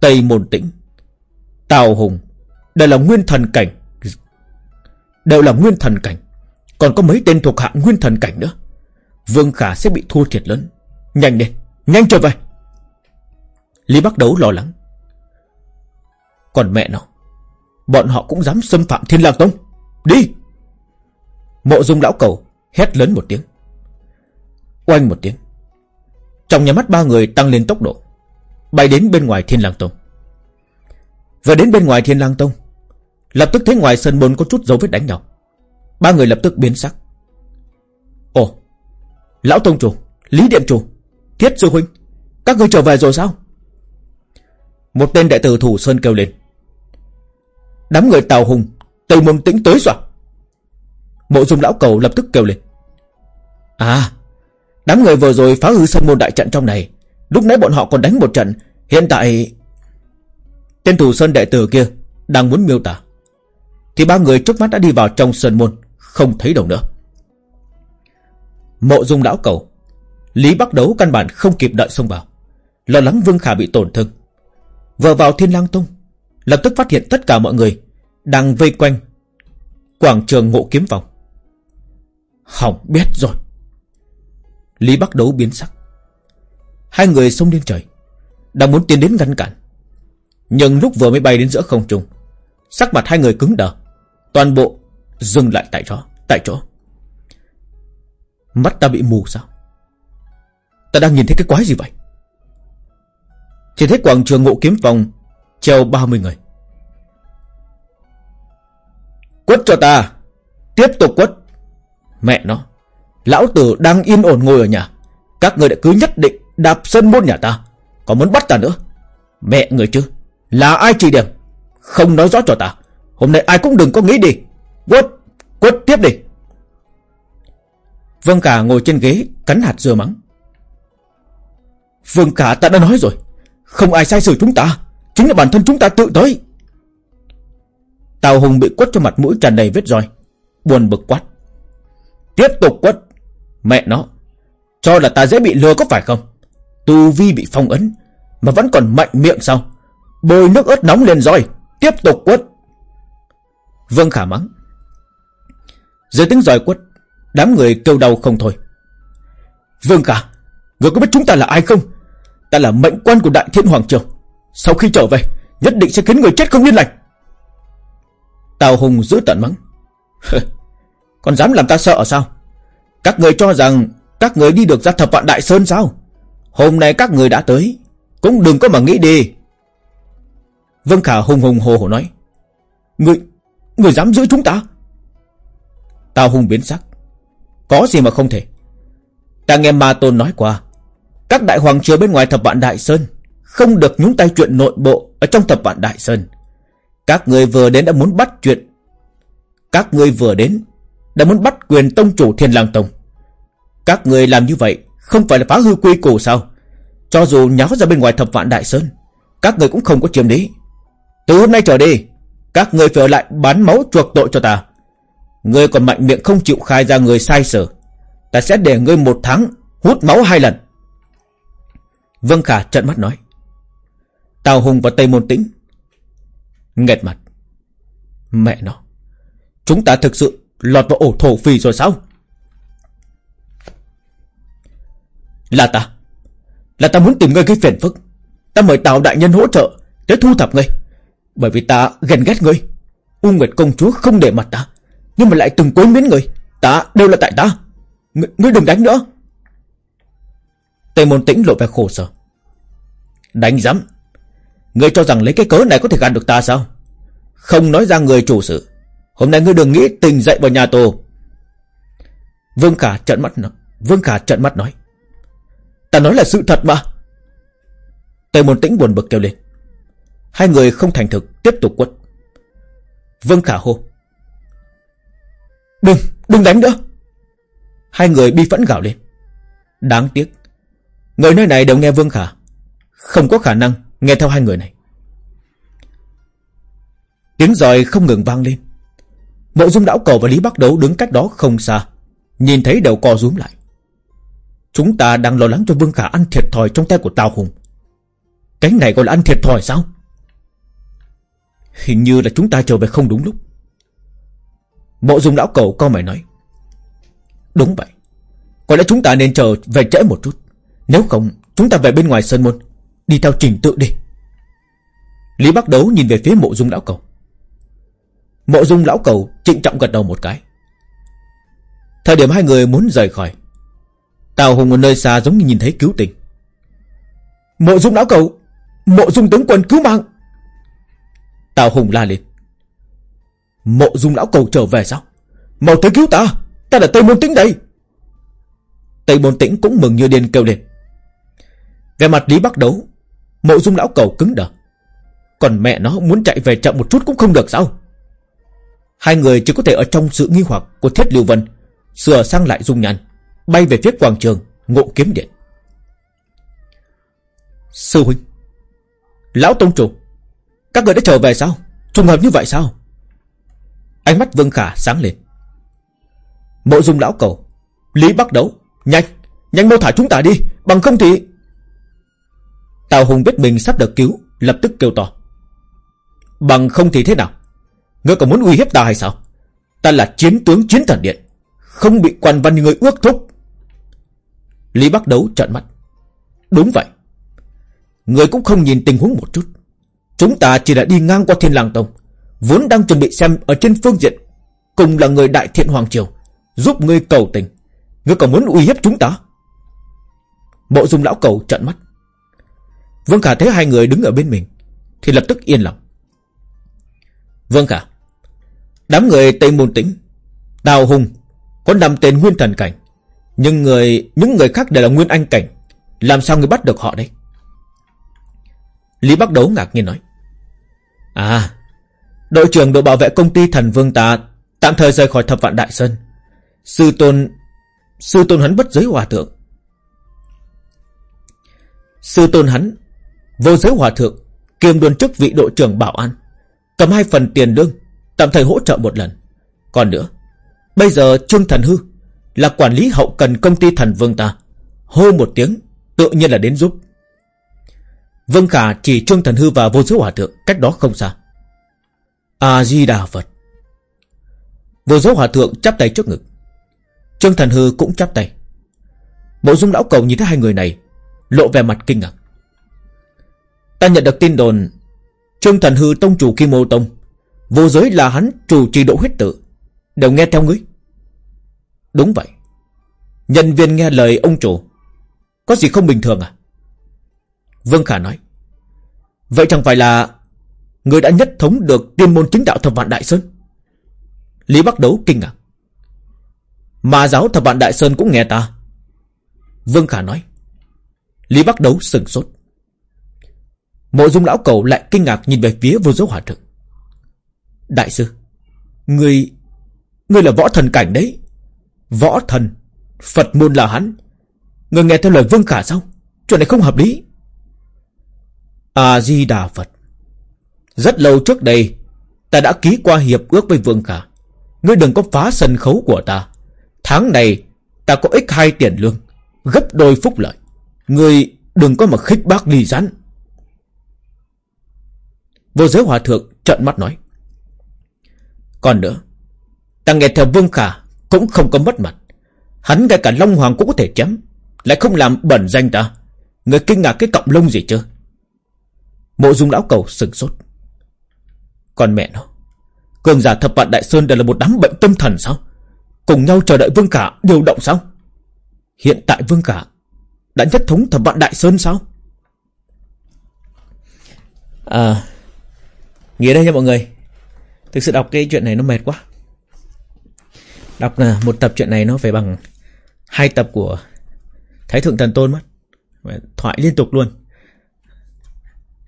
Tây Môn Tĩnh, Tào Hùng, đều là nguyên thần cảnh. Đều là nguyên thần cảnh. Còn có mấy tên thuộc hạng nguyên thần cảnh nữa. Vương Khả sẽ bị thua thiệt lớn. Nhanh lên, nhanh trở về. Lý Bắc Đấu lo lắng. Còn mẹ nó, bọn họ cũng dám xâm phạm Thiên Lang Tông. Đi! Mộ dung lão cầu hét lớn một tiếng. Oanh một tiếng Trong nhà mắt ba người tăng lên tốc độ Bay đến bên ngoài thiên lang tông Vừa đến bên ngoài thiên lang tông Lập tức thấy ngoài sân môn có chút dấu vết đánh nhau Ba người lập tức biến sắc Lão tông chủ, Lý điện chủ Thiết sư huynh, Các người trở về rồi sao? Một tên đại tử thủ sơn kêu lên. Đám người Tào Hùng, Tây Môn Tĩnh tới rồi. Mộ dung lão cầu lập tức kêu lên. À Đám người vừa rồi phá hư sân môn đại trận trong này, Lúc nãy bọn họ còn đánh một trận, Hiện tại Tên thủ sơn đệ tử kia Đang muốn miêu tả. Thì ba người trước mắt đã đi vào trong sơn môn, Không thấy đâu nữa. Mộ dung lão cầu. Lý Bắc Đấu căn bản không kịp đợi xông vào. Lo lắng Vương Khả bị tổn thương. Vừa vào Thiên Lang Tông, Lập tức phát hiện tất cả mọi người Đang vây quanh Quảng trường ngộ kiếm vòng Hỏng biết rồi. Lý Bắc Đấu biến sắc. Hai người xông lên trời, Đang muốn tiến đến ngăn cản. Nhưng lúc vừa mới bay đến giữa không trung, Sắc mặt hai người cứng đờ, Toàn bộ dừng lại tại chỗ Tại chỗ. Mắt ta bị mù sao? Ta đang nhìn thấy cái quái gì vậy? Chỉ thấy quảng trường ngộ kiếm phòng Treo 30 người. Quất cho ta. Tiếp tục quất. Mẹ nó, Lão tử đang yên ổn ngồi ở nhà. Các người đã cứ nhất định đạp sân môn nhà ta. Còn muốn bắt ta nữa? Mẹ người chứ, Là ai chỉ điểm? Không nói rõ cho ta. Hôm nay ai cũng đừng có nghĩ đi. Quất Quất tiếp đi. Vương Khả ngồi trên ghế, Cắn hạt dưa mắng. Vương Khả ta đã nói rồi. Không ai sai xử chúng ta. Chính là bản thân chúng ta tự tới. Tào Hùng bị quất cho mặt mũi tràn đầy vết roi. Buồn bực quát. Tiếp tục quất. Mẹ nó, Cho là ta dễ bị lừa có phải không? Tu vi bị phong ấn, Mà vẫn còn mạnh miệng sao? Bôi nước ớt nóng lên roi. Tiếp tục quất. Vương Khả mắng. Dưới tiếng roi quất Đám người kêu đau không thôi. Vương Khả Người có biết chúng ta là ai không? Ta là mệnh quan của Đại Thiên Hoàng Triều. Sau khi trở về, Nhất định sẽ khiến người chết không yên lành. Tào Hùng giữ tận mắng. [laughs] Còn dám làm ta sợ sao? Các người cho rằng Các người đi được ra thập vạn Đại Sơn sao? Hôm nay các người đã tới, Cũng đừng có mà nghĩ đi. Vương Khả hùng hùng hồ hồ nói. Người Người dám giữ chúng ta? Tào Hùng biến sắc. Có gì mà không thể? Ta nghe Ma Tôn nói qua, Các đại hoàng triều bên ngoài thập vạn Đại Sơn Không được nhúng tay chuyện nội bộ Ở trong thập vạn Đại Sơn. Các người vừa đến đã muốn bắt chuyện. Các người vừa đến Đã muốn bắt quyền tông chủ Thiên Lang Tông. Các người làm như vậy Không phải là phá hư quy củ sao? Cho dù nháo ra bên ngoài thập vạn Đại Sơn, Các người cũng không có chiếm lý. Từ hôm nay trở đi, Các người phải ở lại bán máu chuộc tội cho ta. Ngươi còn mạnh miệng không chịu khai ra người sai sở. Ta sẽ để ngươi một tháng Hút máu hai lần. Vân Khả trận mắt nói. Tào Hùng và Tây Môn Tĩnh Nghẹt mặt. Mẹ nó, Chúng ta thực sự lọt vào ổ thổ phì rồi sao? Là ta. Là ta muốn tìm ngươi cái phiền phức. Ta mời Tào Đại Nhân hỗ trợ Để thu thập ngươi. Bởi vì ta ghen ghét ngươi. U Nguyệt Công Chúa không để mặt ta. Nhưng mà lại từng quấy miến người, Ta đều là tại ta. Ng Ngươi đừng đánh nữa. Tề môn tĩnh lộ vẻ khổ sở. Đánh dám Ngươi cho rằng lấy cái cớ này có thể gạt được ta sao? Không nói ra người chủ sự. Hôm nay ngươi đừng nghĩ tình dậy vào nhà tù. Vương Khả trận mắt nói, Vương Khả trận mắt nói, Ta nói là sự thật mà. Tề môn tĩnh buồn bực kêu lên. Hai người không thành thực, Tiếp tục quất. Vương Khả hô Đừng, đừng đánh nữa. Hai người bi phẫn gào lên. Đáng tiếc. Người nơi này đều nghe Vương Khả. Không có khả năng nghe theo hai người này. Tiếng giòi không ngừng vang lên. Mộ dung đảo cầu và Lý Bắc Đấu đứng cách đó không xa Nhìn thấy đều co rúm lại. Chúng ta đang lo lắng cho Vương Khả ăn thiệt thòi trong tay của Tào Hùng. Cái này gọi là ăn thiệt thòi sao? Hình như là chúng ta trở về không đúng lúc. Mộ dung lão cầu co mày nói, Đúng vậy, Có lẽ chúng ta nên chờ về trễ một chút. Nếu không, chúng ta về bên ngoài sân môn, Đi theo trình tự đi. Lý Bắc Đấu nhìn về phía mộ dung lão cầu. Mộ dung lão cầu trịnh trọng gật đầu một cái. Thời điểm hai người muốn rời khỏi, Tào Hùng ở nơi xa giống như nhìn thấy cứu tình. Mộ dung lão cầu, Mộ dung tướng quân cứu mạng. Tào Hùng la lên. Mộ dung lão cầu trở về sao? Mau tới cứu ta Ta là Tây Môn Tĩnh đây. Tây Môn Tĩnh cũng mừng như điên kêu lên. Về mặt Lý Bắc Đấu Mộ dung lão cầu cứng đờ. Còn mẹ nó muốn chạy về chậm một chút cũng không được sao? Hai người chỉ có thể ở trong sự nghi hoặc của Thiết Lưu Vân, Sửa sang lại dung nhan, Bay về phía quảng trường, Ngộ kiếm điện. Sư huynh, Lão Tông Chủ, Các người đã trở về sao? Trùng hợp như vậy sao? Ánh mắt Vương Khả sáng lên. Mộ dung lão cầu, Lý bắt đấu, Nhanh Nhanh mau thả chúng ta đi, Bằng không thì Tào Hùng biết mình sắp được cứu, Lập tức kêu to. Bằng không thì thế nào? Ngươi còn muốn uy hiếp ta hay sao? Ta là chiến tướng chiến thần điện, Không bị quan văn người ước thúc. Lý bắt đấu trợn mắt. Đúng vậy. Người cũng không nhìn tình huống một chút. Chúng ta chỉ đã đi ngang qua thiên lang tông Vốn đang chuẩn bị xem ở trên phương diện, Cùng là người đại thiện Hoàng Triều, Giúp ngươi cầu tình. Ngươi còn muốn uy hiếp chúng ta? Mộ dung lão cầu trợn mắt. Vương Khả thấy hai người đứng ở bên mình, Thì lập tức yên lòng. Vương Khả, Đám người Tây Môn Tĩnh Đào Hùng, Có năm tên nguyên thần cảnh, Nhưng người, những người khác đều là nguyên anh cảnh, Làm sao người bắt được họ đấy Lý Bắc Đấu ngạc nhiên nói. À Đội trưởng đội bảo vệ công ty thần vương ta Tạm thời rời khỏi thập vạn đại sơn. Sư tôn Sư tôn hắn bất giới hòa thượng. Sư tôn hắn, Vô giới hòa thượng, Kiêm đồn chức vị đội trưởng bảo an, Cầm hai phần tiền lương, Tạm thời hỗ trợ một lần. Còn nữa, Bây giờ Trương Thần Hư Là quản lý hậu cần công ty thần vương ta Hô một tiếng, Tự nhiên là đến giúp. Vương Khả chỉ Trương Thần Hư và vô giới hòa thượng Cách đó không xa. A-di-đà Phật. Vô giới hòa thượng chắp tay trước ngực. Trương Thần Hư cũng chắp tay. Bộ dung lão cầu nhìn thấy hai người này, Lộ vẻ mặt kinh ngạc. Ta nhận được tin đồn, Trương Thần Hư tông chủ Kim Ô Tông, Vô giới là hắn chủ trì độ huyết tự, Đều nghe theo ngươi. Đúng vậy. Nhân viên nghe lời ông chủ, Có gì không bình thường à? Vương Khả nói. Vậy chẳng phải là Người đã nhất thống được tiên môn chính đạo thập vạn Đại Sơn. Lý Bắc Đấu kinh ngạc. Mà giáo thập vạn Đại Sơn cũng nghe ta. Vương Khả nói. Lý Bắc Đấu sừng sốt. Mộ dung lão cầu lại kinh ngạc nhìn về phía vô dấu hỏa thượng. Đại sư, Người Người là võ thần cảnh đấy. Võ thần, Phật môn là hắn. Người nghe theo lời vương khả sao? Chuyện này không hợp lý. A-di-đà Phật. Rất lâu trước đây, Ta đã ký qua hiệp ước với vương khả. Ngươi đừng có phá sân khấu của ta. Tháng này, Ta có ít hai tiền lương, Gấp đôi phúc lợi. Ngươi đừng có mà khích bác ly rắn. Vô giới hòa thượng trợn mắt nói. Còn nữa, Ta nghe theo Vương Khả Cũng không có mất mặt. Hắn ngay cả Long Hoàng cũng có thể chém, Lại không làm bẩn danh ta. Người kinh ngạc cái cọng lông gì chứ? Mộ dung lão cầu sừng sốt. Còn mẹ nó. Cường giả thập vạn đại sơn đều là một đám bệnh tâm thần sao? Cùng nhau chờ đợi Vương cả điều động sao? Hiện tại Vương cả Đã nhất thống thập vạn đại sơn sao? À Nghĩa đây nha mọi người. Thực sự đọc cái chuyện này nó mệt quá. Đọc là một tập chuyện này nó phải bằng hai tập của Thái Thượng Thần Tôn mất. Thoại liên tục luôn.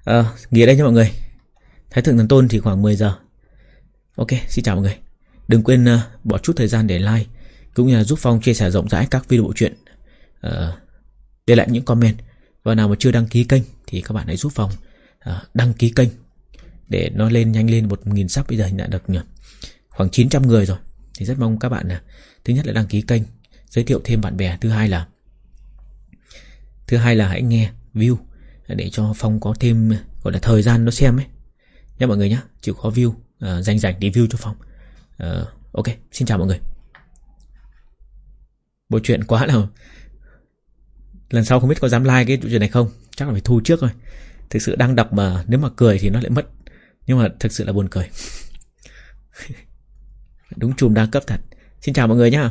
À, Nghỉ đây nha mọi người. Thái Thượng Thần Tôn thì khoảng 10 giờ. Ok, xin chào mọi người. Đừng quên uh, bỏ chút thời gian để like Cũng như là giúp Phong chia sẻ rộng rãi các video bộ truyện uh, Để lại những comment. Và nào mà chưa đăng ký kênh Thì các bạn hãy giúp Phong uh, đăng ký kênh để nó lên nhanh lên 1.000 sắp bây giờ đã được khoảng 900 người rồi. Thì rất mong các bạn là thứ nhất là đăng ký kênh giới thiệu thêm bạn bè thứ hai là thứ hai là hãy nghe view để cho phong có thêm gọi là thời gian nó xem ấy nha mọi người nhé chịu khó view ờ, uh, dành dành đi view cho phong. Uh, ok xin chào mọi người. Bộ chuyện quá là lần sau không biết có dám like cái chuyện này không? Chắc là phải thu trước thôi. Thực sự đang đọc mà nếu mà cười thì nó lại mất. Nhưng mà thực sự là buồn cười. [laughs] Đúng chùm đa cấp thật. Xin chào mọi người nhé